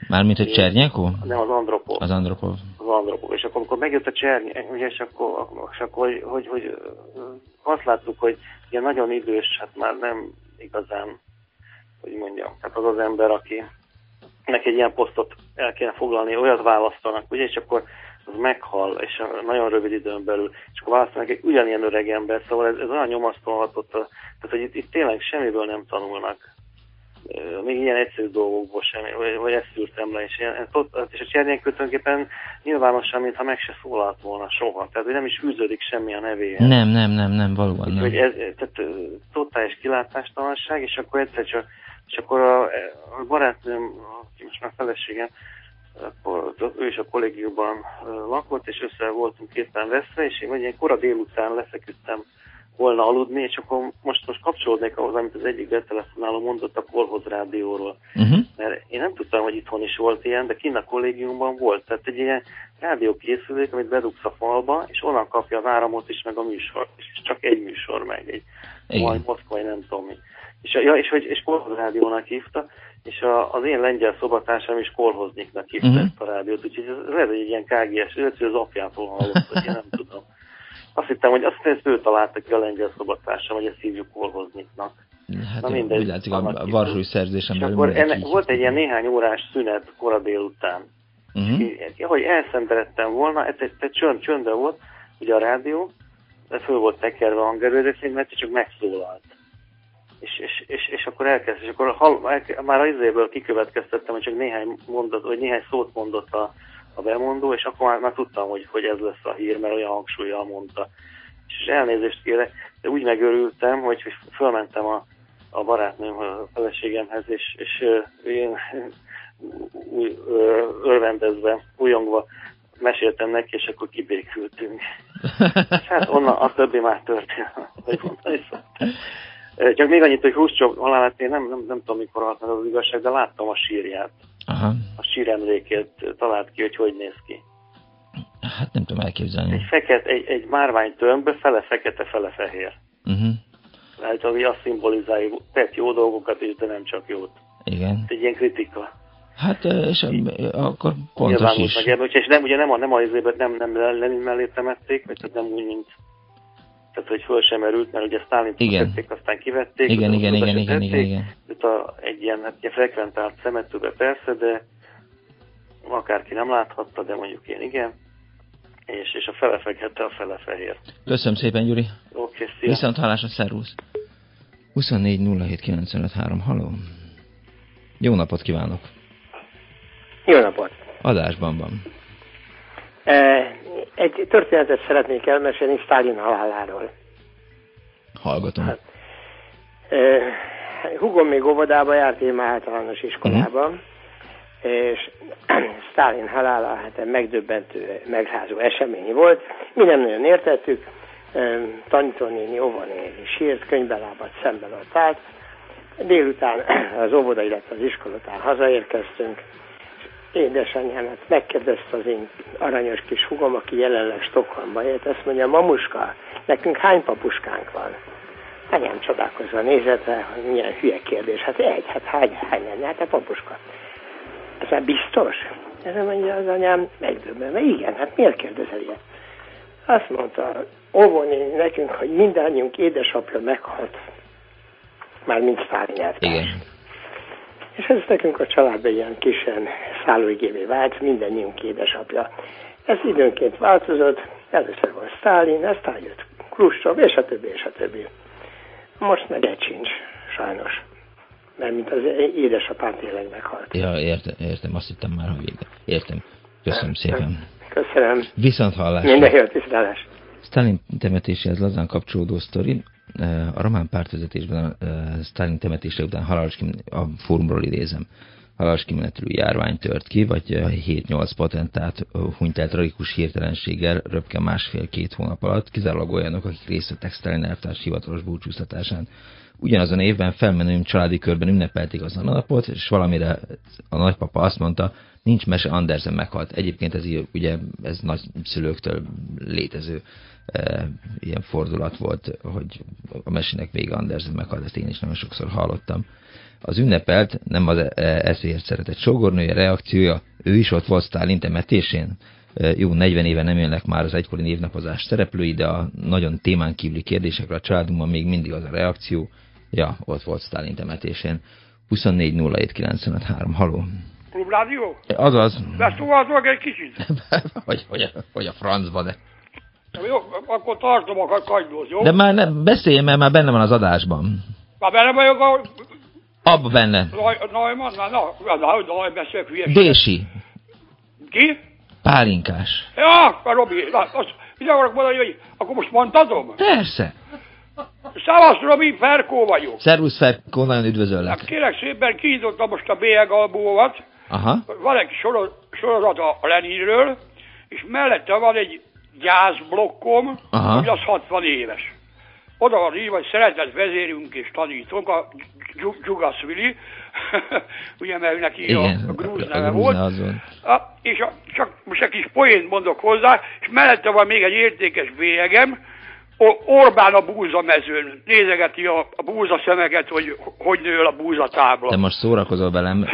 Mármint, hogy Csernyákó? Nem, az Andropov. Az Andropov. Az. És akkor, amikor megjött a Csernyákó, és akkor, és akkor hogy, hogy, hogy, azt láttuk, hogy ilyen nagyon idős, hát már nem igazán, hogy mondjam, tehát az az ember, aki neki egy ilyen posztot el kéne foglalni, olyat választanak, ugye, és akkor az meghal, és nagyon rövid időn belül, és akkor választanak egy ugyanilyen öreg ember, szóval ez, ez olyan nyomasztó tehát hogy itt, itt tényleg semmiből nem tanulnak még ilyen egyszerű dolgokból sem, vagy, vagy ezt szűrtem le, és, ilyen, és a Csernyénkő tulajdonképpen nyilvánosan, mintha meg se szólalt volna soha, tehát hogy nem is fűződik semmi a nevéhez. Nem, nem, nem, nem, valóban nem. Hogy ez, tehát totális kilátástalanság, és akkor egyszer csak, és akkor a, a barátnőm, aki most már feleségem, akkor ő is a kollégiumban lakott, és össze voltunk képen veszve, és én egy kora délután lefeküdtem volna aludni, és akkor most, most kapcsolódnék ahhoz, amit az egyik betelefonáló mondott a Kolhoz rádióról. Uh-huh. Mert én nem tudtam, hogy itthon is volt ilyen, de kint a kollégiumban volt. Tehát egy ilyen rádiókészülék, amit bedugsz a falba, és onnan kapja az áramot is, meg a műsor. És csak egy műsor meg, egy majd moszkvai, nem tudom mi. És, ja, és, hogy, és Kolhoz rádiónak hívta, és a, az én lengyel szobatársam is Kolhozniknak hívta uh-huh. ezt a rádiót, úgyhogy ez lehet, hogy egy ilyen KGS, illetve az apjától hallott, hogy én nem tudom. Azt hittem, hogy azt ezt ő találta ki a lengyel szobatársam, hogy ezt hívjuk Kolhozniknak. Hát Na mindegy, úgy látszik, a varsói szerzésen belül akkor enne, volt egy ilyen néhány órás szünet kora délután. Uh-huh. És, ahogy elszenderedtem volna, ez egy, csönd, csöndbe volt, ugye a rádió, de föl volt tekerve a hangerőzés, mert csak megszólalt. És, és, és, és akkor elkezd, és akkor hall, már az izéből kikövetkeztettem, hogy csak néhány mondat, vagy néhány szót mondott a, a bemondó, és akkor már, már tudtam, hogy, hogy ez lesz a hír, mert olyan hangsúlyjal mondta. És elnézést kérek, de úgy megörültem, hogy, hogy fölmentem a, a barátnőm, a feleségemhez, és, és én <laughs> új, örvendezve, újongva meséltem neki, és akkor kibékültünk. és <laughs> hát onnan a többi már történt, hogy Csak még annyit, hogy Húscsok halálát én nem, nem, nem tudom, mikor halt meg az igazság, de láttam a sírját. Aha. A síremlékét talált ki, hogy hogy néz ki. Hát nem tudom elképzelni. Egy, feket, egy, egy márvány tömb, fele fekete, fele fehér. Uh-huh. Hát ami azt szimbolizálja, tett jó dolgokat is, de nem csak jót. Igen. Egy ilyen kritika. Hát, és akkor pontos is. Meg ebben, és nem, ugye nem a, nem a izébet, nem, nem Lenin mellé temették, vagy nem úgy, mint tehát hogy föl sem erült, mert ugye Stalin tették, aztán kivették. Igen, igen, igen, igen, igen, igen. A, egy ilyen, hát ilyen frekventált szemetőbe persze, de akárki nem láthatta, de mondjuk én igen. És, és a fele fekete, a fele fehér. Köszönöm szépen, Gyuri. Oké, szia. Viszont hallásra, szervusz. 24 haló. Jó napot kívánok. Jó napot. Adásban van. E, egy történetet szeretnék elmesélni Stalin haláláról. Hallgatom. Hát, hugom még óvodába járt, én már általános iskolában, uh-huh. és <clears throat> Stalin halála hát egy megdöbbentő, megrázó esemény volt. Mi nem nagyon értettük, tanítónéni, óvanéni sírt, könybelábat szemben ott állt. Délután <clears throat> az óvoda, illetve az iskolotán hazaérkeztünk, édesanyámat megkérdezte az én aranyos kis hugom, aki jelenleg Stockholmban élt, ezt mondja, mamuska, nekünk hány papuskánk van? Anyám csodálkozva nézett hogy milyen hülye kérdés. Hát egy, hát hány, hány lenne? Hát a papuska. Ez biztos? Ez mondja az anyám megdöbbenve. Igen, hát miért kérdezel ilyet? Azt mondta óvóni nekünk, hogy mindannyiunk édesapja meghalt. Mármint Sztálin Igen. És ez nekünk a családban ilyen kisen szállóigévé vált, mindannyiunk édesapja. Ez időnként változott, először volt Sztálin, aztán jött Kruscsov, és a többi, és a többi. Most meg egy sincs, sajnos. Mert mint az édesapám tényleg meghalt. Ja, értem, értem, azt hittem már, hogy vége. Értem. Köszönöm szépen. Köszönöm. Viszont hallásra. Minden jót, viszontlátásra. Stalin temetéséhez lazán kapcsolódó sztori. A román pártvezetésben a Stalin temetése után halálos a fórumról idézem, halálos kimenetelő járvány tört ki, vagy 7-8 patentát hunyt el tragikus hirtelenséggel röpke másfél-két hónap alatt, kizárólag olyanok, akik részt vettek Stalin elvtárs hivatalos búcsúztatásán. Ugyanazon évben felmenőim családi körben ünnepelték az a napot, és valamire a nagypapa azt mondta, nincs mese, Andersen meghalt. Egyébként ez ugye ez nagy szülőktől létező e, ilyen fordulat volt, hogy a mesének vége Andersen meghalt, ezt én is nagyon sokszor hallottam. Az ünnepelt, nem az eszéért szeretett sogornője reakciója, ő is ott volt Stalin temetésén. E, jó, 40 éve nem jönnek már az egykori névnapozás szereplői, de a nagyon témán kívüli kérdésekre a családunkban még mindig az a reakció, ja, ott volt Stalin temetésén. 24 07 haló. Klubrádió? Azaz. Beszólaltok egy kicsit? <laughs> hogy, hogy, a, hogy a francba, de... Jó, akkor tartom a kagylót, jó? De már nem, beszéljen, mert már benne van az adásban. Már benne vagyok a... Abba benne. Neumann, na, na, na, beszélek hülyeség. Dési. Ki? Pálinkás. Ja, a Robi, na, azt, mit akarok mondani, hogy akkor most mondhatom? Persze. Szávasz, Robi, Ferkó vagyok. Szervusz, Ferkó, nagyon üdvözöllek. Hát kérek szépen, kinyitottam most a bélyeg albómat. Aha. Van egy sorozat a Leninről, és mellette van egy gyászblokkom, Aha. hogy az 60 éves. Oda van írva, hogy szeretett vezérünk és tanítónk, a Dzsugaszvili, <laughs> ugye mert neki Igen, a grúz neve a volt. A, és a, csak most egy kis poént mondok hozzá, és mellette van még egy értékes bélyegem, Orbán a búzamezőn nézegeti a, a búzaszemeket, hogy hogy nő a búzatábla. Te most szórakozol velem,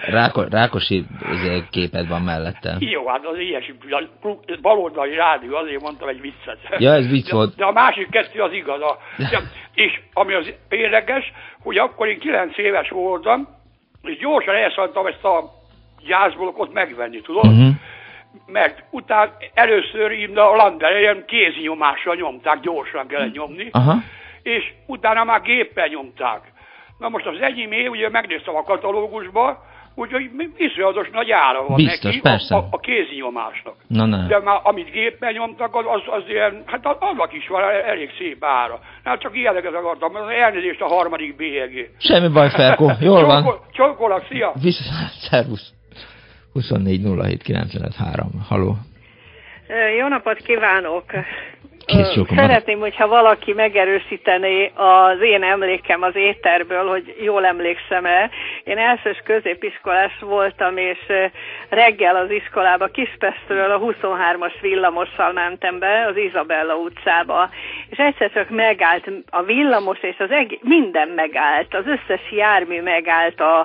Ráko, Rákosi képed van mellette. Jó, hát az ilyesmi, baloldali rádió, azért mondtam egy viccet. Ja, ez vicc volt. De, de a másik kettő az igaz. A, és ami az érdekes, hogy akkor én kilenc éves voltam, és gyorsan elszálltam ezt a gyászblokot megvenni, tudod? Uh-huh mert utána először a landelején kéznyomással nyomták, gyorsan kellett nyomni, Aha. és utána már géppel nyomták. Na most az enyémé, ugye megnéztem a katalógusba, úgyhogy viszonyatos nagy ára van Biztos, neki persze. a, a kéznyomásnak. Na, na. De már amit géppel nyomtak, az, az, az ilyen, hát annak is van elég szép ára. Hát csak ilyeneket akartam, elnézést a harmadik bélyegé. Semmi baj, Felkó, jól van. Csókolak, szia! Viszont, <laughs> szervusz. 24 Haló. Jó napot kívánok! Kész Szeretném, hogyha valaki megerősítené az én emlékem az éterből, hogy jól emlékszem-e. Én elsős középiskolás voltam, és reggel az iskolába Kispestről a 23-as villamossal mentem be az Izabella utcába, és egyszer csak megállt a villamos, és az egész, minden megállt, az összes jármű megállt a,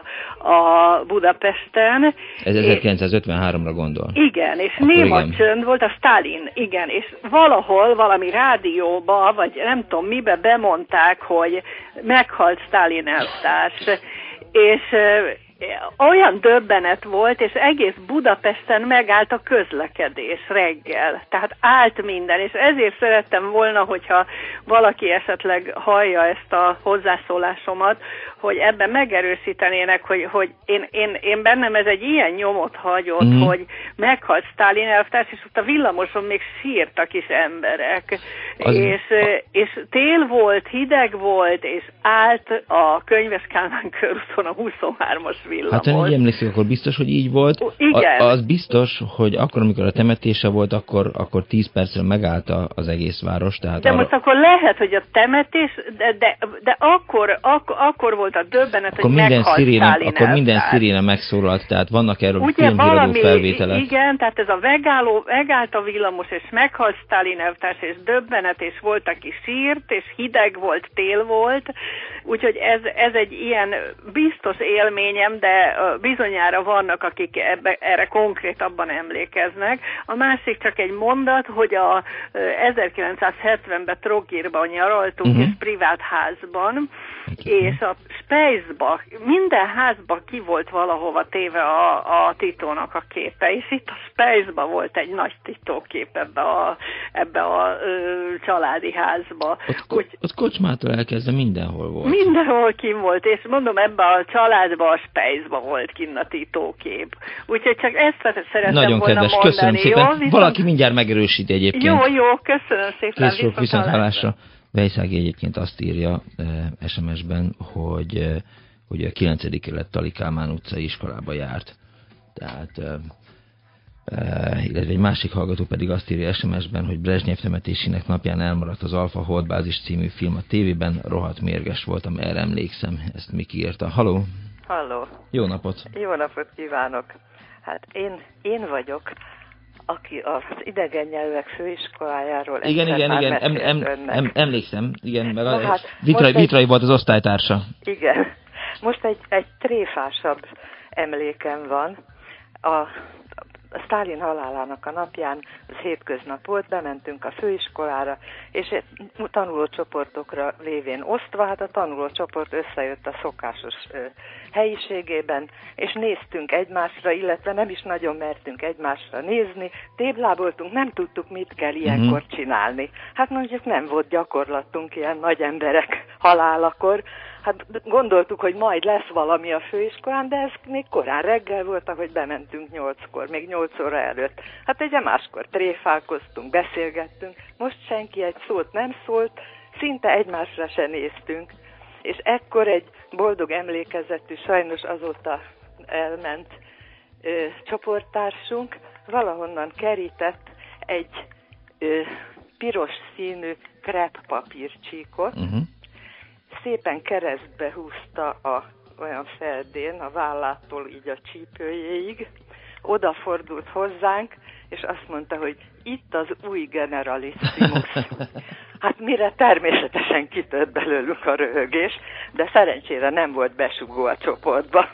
a Budapesten. Ez 1953-ra gondol. Igen, és néma csönd volt, a Stalin, igen, és valahol, valahol valami rádióba, vagy nem tudom mibe bemondták, hogy meghalt Stalin elvtárs, és olyan döbbenet volt, és egész Budapesten megállt a közlekedés reggel. Tehát állt minden, és ezért szerettem volna, hogyha valaki esetleg hallja ezt a hozzászólásomat, hogy ebben megerősítenének, hogy, hogy én, én, én bennem ez egy ilyen nyomot hagyott, mm. hogy meghalt Stalin elvtárs, és ott a villamoson még sírtak is emberek. Az... És, és tél volt, hideg volt, és állt a könyves Kálmán körúton a 23-as villamos. Hát ha így emlékszik, akkor biztos, hogy így volt. Igen. A, az biztos, hogy akkor, amikor a temetése volt, akkor, akkor 10 percre megállt az egész város. Tehát de arra... most akkor lehet, hogy a temetés, de, de, de akkor, ak, akkor volt a döbbenet, akkor hogy minden sziréne, Stalin Akkor minden sziréne megszólalt, tehát vannak erről Ugye valami, felvételek. igen, tehát ez a megálló, megállt a villamos, és meghalt Stalin elvtárs, és döbbenet, és volt, aki sírt, és hideg volt, tél volt, úgyhogy ez, ez egy ilyen biztos élményem, de bizonyára vannak, akik ebbe, erre konkrétabban emlékeznek. A másik csak egy mondat, hogy a 1970-ben Trogirban nyaraltunk, uh-huh. és privát házban, és a Spejzba, minden házba ki volt valahova téve a, a titónak a képe, és itt a Spejzba volt egy nagy titókép ebbe a, ebbe a ö, családi házba. Ott, Úgy, ott kocsmától elkezdve mindenhol volt. Mindenhol kim volt, és mondom, ebbe a családba, a Spejzba volt kinn a titókép. Úgyhogy csak ezt szeretem Nagyon volna kedves, mondani. köszönöm szépen. Jó? Viszont... Valaki mindjárt megerősíti egyébként. Jó, jó, köszönöm szépen. Készről, viszont hallásra. Vejszági egyébként azt írja eh, SMS-ben, hogy, eh, hogy a 9. kelet Tali Kálmán utcai iskolába járt. Tehát, eh, eh, illetve egy másik hallgató pedig azt írja SMS-ben, hogy Brezsnyev temetésének napján elmaradt az Alfa Holdbázis című film a tévében, rohadt mérges voltam, erre emlékszem, ezt Miki írta. Haló! Halló! Jó napot! Jó napot kívánok! Hát én, én vagyok, aki az idegen nyelvek főiskolájáról Igen, igen, igen, em, em, em, emlékszem, igen, meg a, hát, Vitrai, egy, Vitrai volt az osztálytársa. Igen, most egy, egy tréfásabb emlékem van. A Sztálin halálának a napján, az hétköznap volt, bementünk a főiskolára, és tanulócsoportokra lévén osztva, hát a tanulócsoport összejött a szokásos helyiségében, és néztünk egymásra, illetve nem is nagyon mertünk egymásra nézni, tébláboltunk, nem tudtuk, mit kell ilyenkor mm-hmm. csinálni. Hát mondjuk nem volt gyakorlatunk ilyen nagy emberek halálakor, hát gondoltuk, hogy majd lesz valami a főiskolán, de ez még korán reggel volt, ahogy bementünk nyolckor, még nyolc óra előtt. Hát ugye máskor tréfálkoztunk, beszélgettünk, most senki egy szót nem szólt, szinte egymásra se néztünk. És ekkor egy boldog emlékezetű, sajnos azóta elment ö, csoporttársunk valahonnan kerített egy ö, piros színű kreppapírcsíkot, uh-huh szépen keresztbe húzta a olyan feldén, a vállától így a csípőjéig, odafordult hozzánk, és azt mondta, hogy itt az új generalissimus. <laughs> Hát mire természetesen kitört belőlük a röhögés, de szerencsére nem volt besugó a csoportba.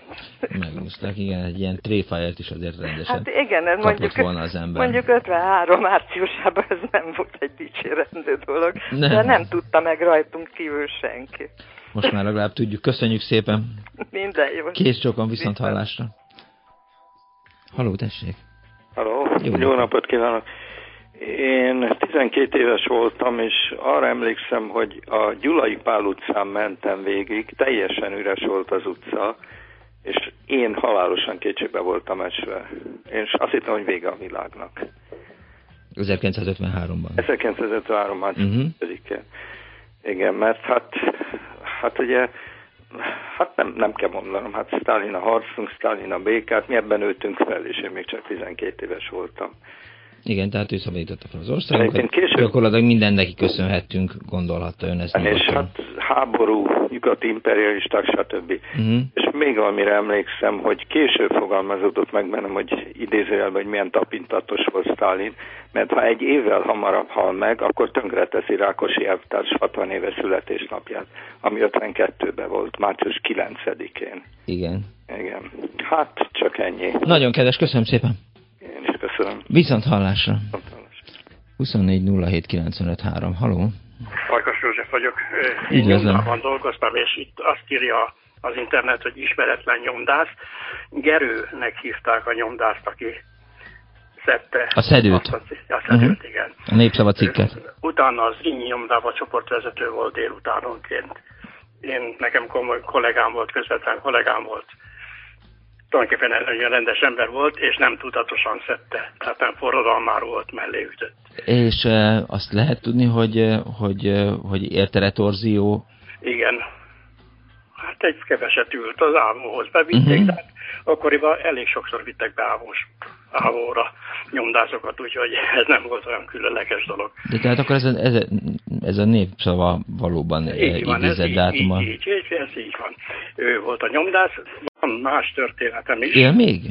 Megúszták, igen, egy ilyen tréfáját is azért rendesen Hát igen, ez mondjuk, volna az ember. mondjuk 53 márciusában ez nem volt egy dicsérendő dolog, nem. de nem tudta meg rajtunk kívül senki. Most már legalább tudjuk. Köszönjük szépen. Minden jó. Kész csokon viszont hallásra. Haló, tessék. Haló, jó, jó napot kívánok. Én 12 éves voltam, és arra emlékszem, hogy a Gyulai Pál utcán mentem végig, teljesen üres volt az utca, és én halálosan kétségbe voltam esve. És azt hittem, hogy vége a világnak. 1953-ban. 1953-ban, uh-huh. Igen, mert hát, hát ugye, hát nem, nem kell mondanom, hát Stalin a harcunk, Stalin a békát, mi ebben nőttünk fel, és én még csak 12 éves voltam. Igen, tehát ő szabadította fel az országunkat. Később... Gyakorlatilag minden neki köszönhettünk, gondolhatta ön ezt. És hát háború, nyugati imperialisták, stb. Uh-huh. És még valamire emlékszem, hogy később fogalmazódott meg bennem, hogy idézőjelben, hogy milyen tapintatos volt Stalin, mert ha egy évvel hamarabb hal meg, akkor tönkreteszi Rákosi elvtárs 60 éves születésnapját, ami 52-ben volt, március 9-én. Igen. Igen. Hát csak ennyi. Nagyon kedves, köszönöm szépen. Én is köszönöm. Viszont hallásra. 24 07 95 3. Haló? Farkas József vagyok. Üdvözlöm. Dolgoztam, és itt azt írja az internet, hogy ismeretlen nyomdász. Gerőnek hívták a nyomdászt, aki szedte. A szedőt. A, a szedőt, uh-huh. igen. A népszava cikket. Utána az Innyi nyomdában csoportvezető volt délutánonként. Én, nekem komoly kollégám volt, közvetlen kollégám volt tulajdonképpen egy rendes ember volt, és nem tudatosan szedte, tehát nem forradalmáról volt, mellé ütött. És e, azt lehet tudni, hogy, hogy, hogy érte retorzió? Igen. Hát egy keveset ült az ávóhoz, bevitték, uh-huh. de hát akkoriban elég sokszor vittek be ávós, ávóra nyomdásokat, úgyhogy ez nem volt olyan különleges dolog. De tehát akkor ez ez ez a népszava valóban így van, idézett dátuma? Így, így, így, ez így van. Ő volt a nyomdász, van más történetem is. Él még?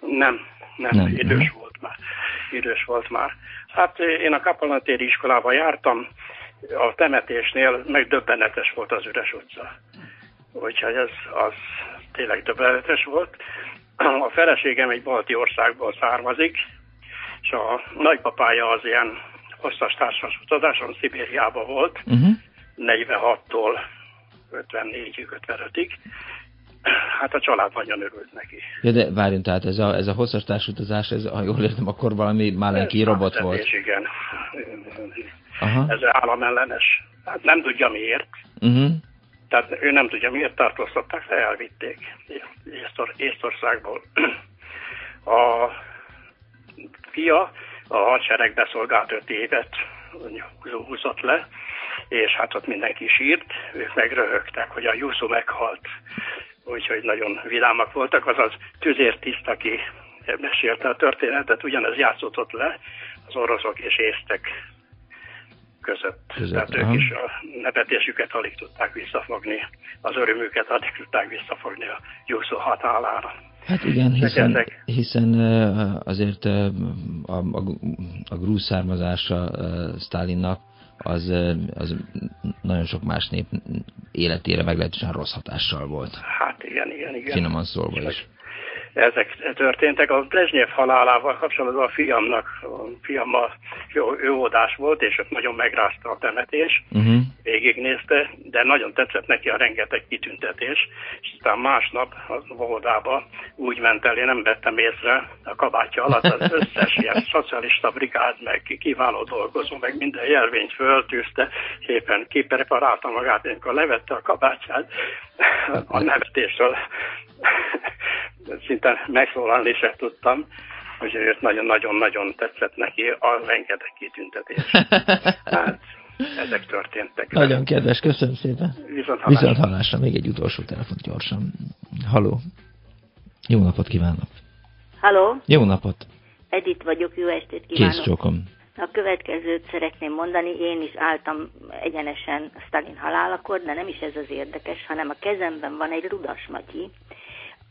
Nem, nem, nem idős nem. volt már. Idős volt már. Hát én a Kapalatéri iskolába jártam, a temetésnél megdöbbenetes volt az üres utca. Úgyhogy ez az tényleg döbbenetes volt. A feleségem egy balti országból származik, és a nagypapája az ilyen hosszas társas utazáson Szibériában volt, uh-huh. 46-tól 54-ig, 55-ig. Hát a család nagyon örült neki. Ja, de várjunk, tehát ez a, ez a hosszas társutazás, ez, ha jól értem, akkor valami Málenki robot volt. igen. Aha. Ez államellenes. Hát nem tudja miért. Uh-huh. Tehát ő nem tudja miért tartóztatták, de elvitték Észtor, Észtországból. <clears throat> A fia a hadseregbe szolgált öt évet, húzott le, és hát ott mindenki sírt, ők meg röhögtek, hogy a Jusszó meghalt. Úgyhogy nagyon vidámak voltak, azaz tüzértiszt, aki mesélte a történetet, ugyanez játszott le, az oroszok és észtek között. között Tehát aha. ők is a nevetésüket alig tudták visszafogni, az örömüket alig tudták visszafogni a Jusszó hatálára. Hát igen, hiszen, hiszen azért a, a, a grúz származása Stalinnak az, az nagyon sok más nép életére meglehetősen rossz hatással volt. Hát igen, igen, igen. Finoman szólva is ezek történtek. A Brezsnyev halálával kapcsolatban a fiamnak, a fiammal jó, óvodás volt, és ott nagyon megrázta a temetés, uh-huh. végignézte, de nagyon tetszett neki a rengeteg kitüntetés, és aztán másnap az óvodába úgy ment el, én nem vettem észre a kabátja alatt az összes <laughs> ilyen szocialista brigád, meg kiváló dolgozó, meg minden jelvényt föltűzte, szépen kipreparálta magát, amikor levette a kabátját a nevetésről szinte megszólalni sem tudtam, úgyhogy őt nagyon-nagyon-nagyon tetszett neki a rengeteg kitüntetés. <laughs> Hát, ezek történtek. Nagyon kedves, köszönöm szépen. Viszont hallásra. Viszont hallásra. Még egy utolsó telefon gyorsan. Haló. Jó napot kívánok. Haló. Jó napot. Edith vagyok, jó estét kívánok. Kész csókom. A következőt szeretném mondani, én is álltam egyenesen Stalin halálakor, de nem is ez az érdekes, hanem a kezemben van egy Rudas Matyi,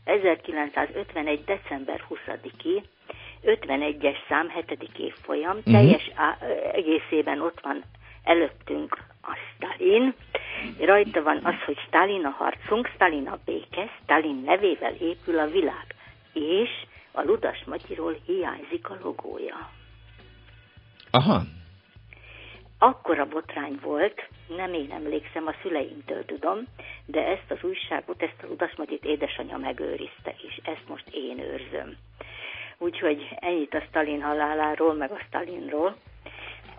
1951. december 20-i 51-es szám 7. évfolyam, uh-huh. teljes á, egészében ott van előttünk a Stalin. Rajta van az, hogy Stalin a harcunk, Stalin a béke, Stalin nevével épül a világ, és a Ludas Matyiról hiányzik a logója. Aha. Akkora botrány volt, nem én emlékszem, a szüleimtől tudom, de ezt az újságot, ezt a Ludasmagyit édesanyja megőrizte, és ezt most én őrzöm. Úgyhogy ennyit a Stalin haláláról, meg a Stalinról.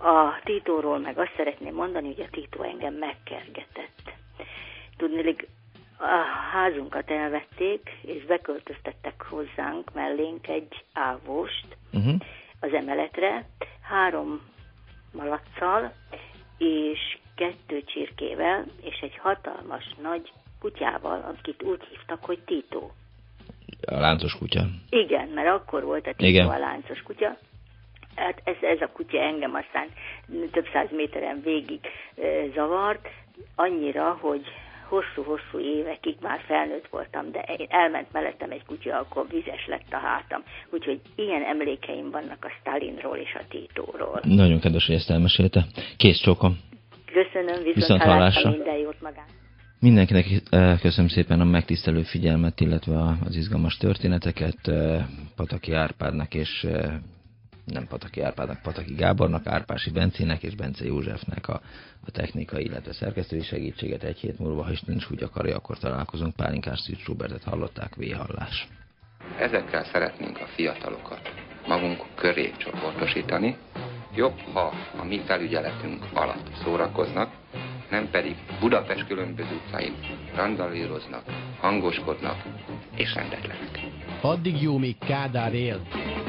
A Titóról meg azt szeretném mondani, hogy a Tito engem megkergetett. Tudni, a házunkat elvették, és beköltöztettek hozzánk mellénk egy ávost uh-huh. az emeletre, három malacsal, és kettő csirkével, és egy hatalmas nagy kutyával, akit úgy hívtak, hogy Tito. A láncos kutya. Igen, mert akkor volt a Tito Igen. a láncos kutya. Hát ez, ez a kutya engem aztán több száz méteren végig e, zavart, annyira, hogy hosszú-hosszú évekig már felnőtt voltam, de elment mellettem egy kutya, akkor vizes lett a hátam. Úgyhogy ilyen emlékeim vannak a Stalinról és a Titóról. Nagyon kedves, hogy ezt elmesélte. Kész csókom. Köszönöm, viszont, viszont hallásra. minden jót magán. Mindenkinek eh, köszönöm szépen a megtisztelő figyelmet, illetve az izgalmas történeteket eh, Pataki Árpádnak és eh, nem Pataki Árpádnak, Pataki Gábornak, Árpási Bencének és Bence Józsefnek a, a technikai, illetve szerkesztői segítséget egy hét múlva, ha Isten is úgy akarja, akkor találkozunk. Pálinkás Szűcs Robertet hallották, V-hallás. Ezekkel szeretnénk a fiatalokat magunk köré csoportosítani. Jobb, ha a mi felügyeletünk alatt szórakoznak, nem pedig Budapest különböző utcáin randalíroznak, hangoskodnak és rendetlenek. Addig jó, míg Kádár él.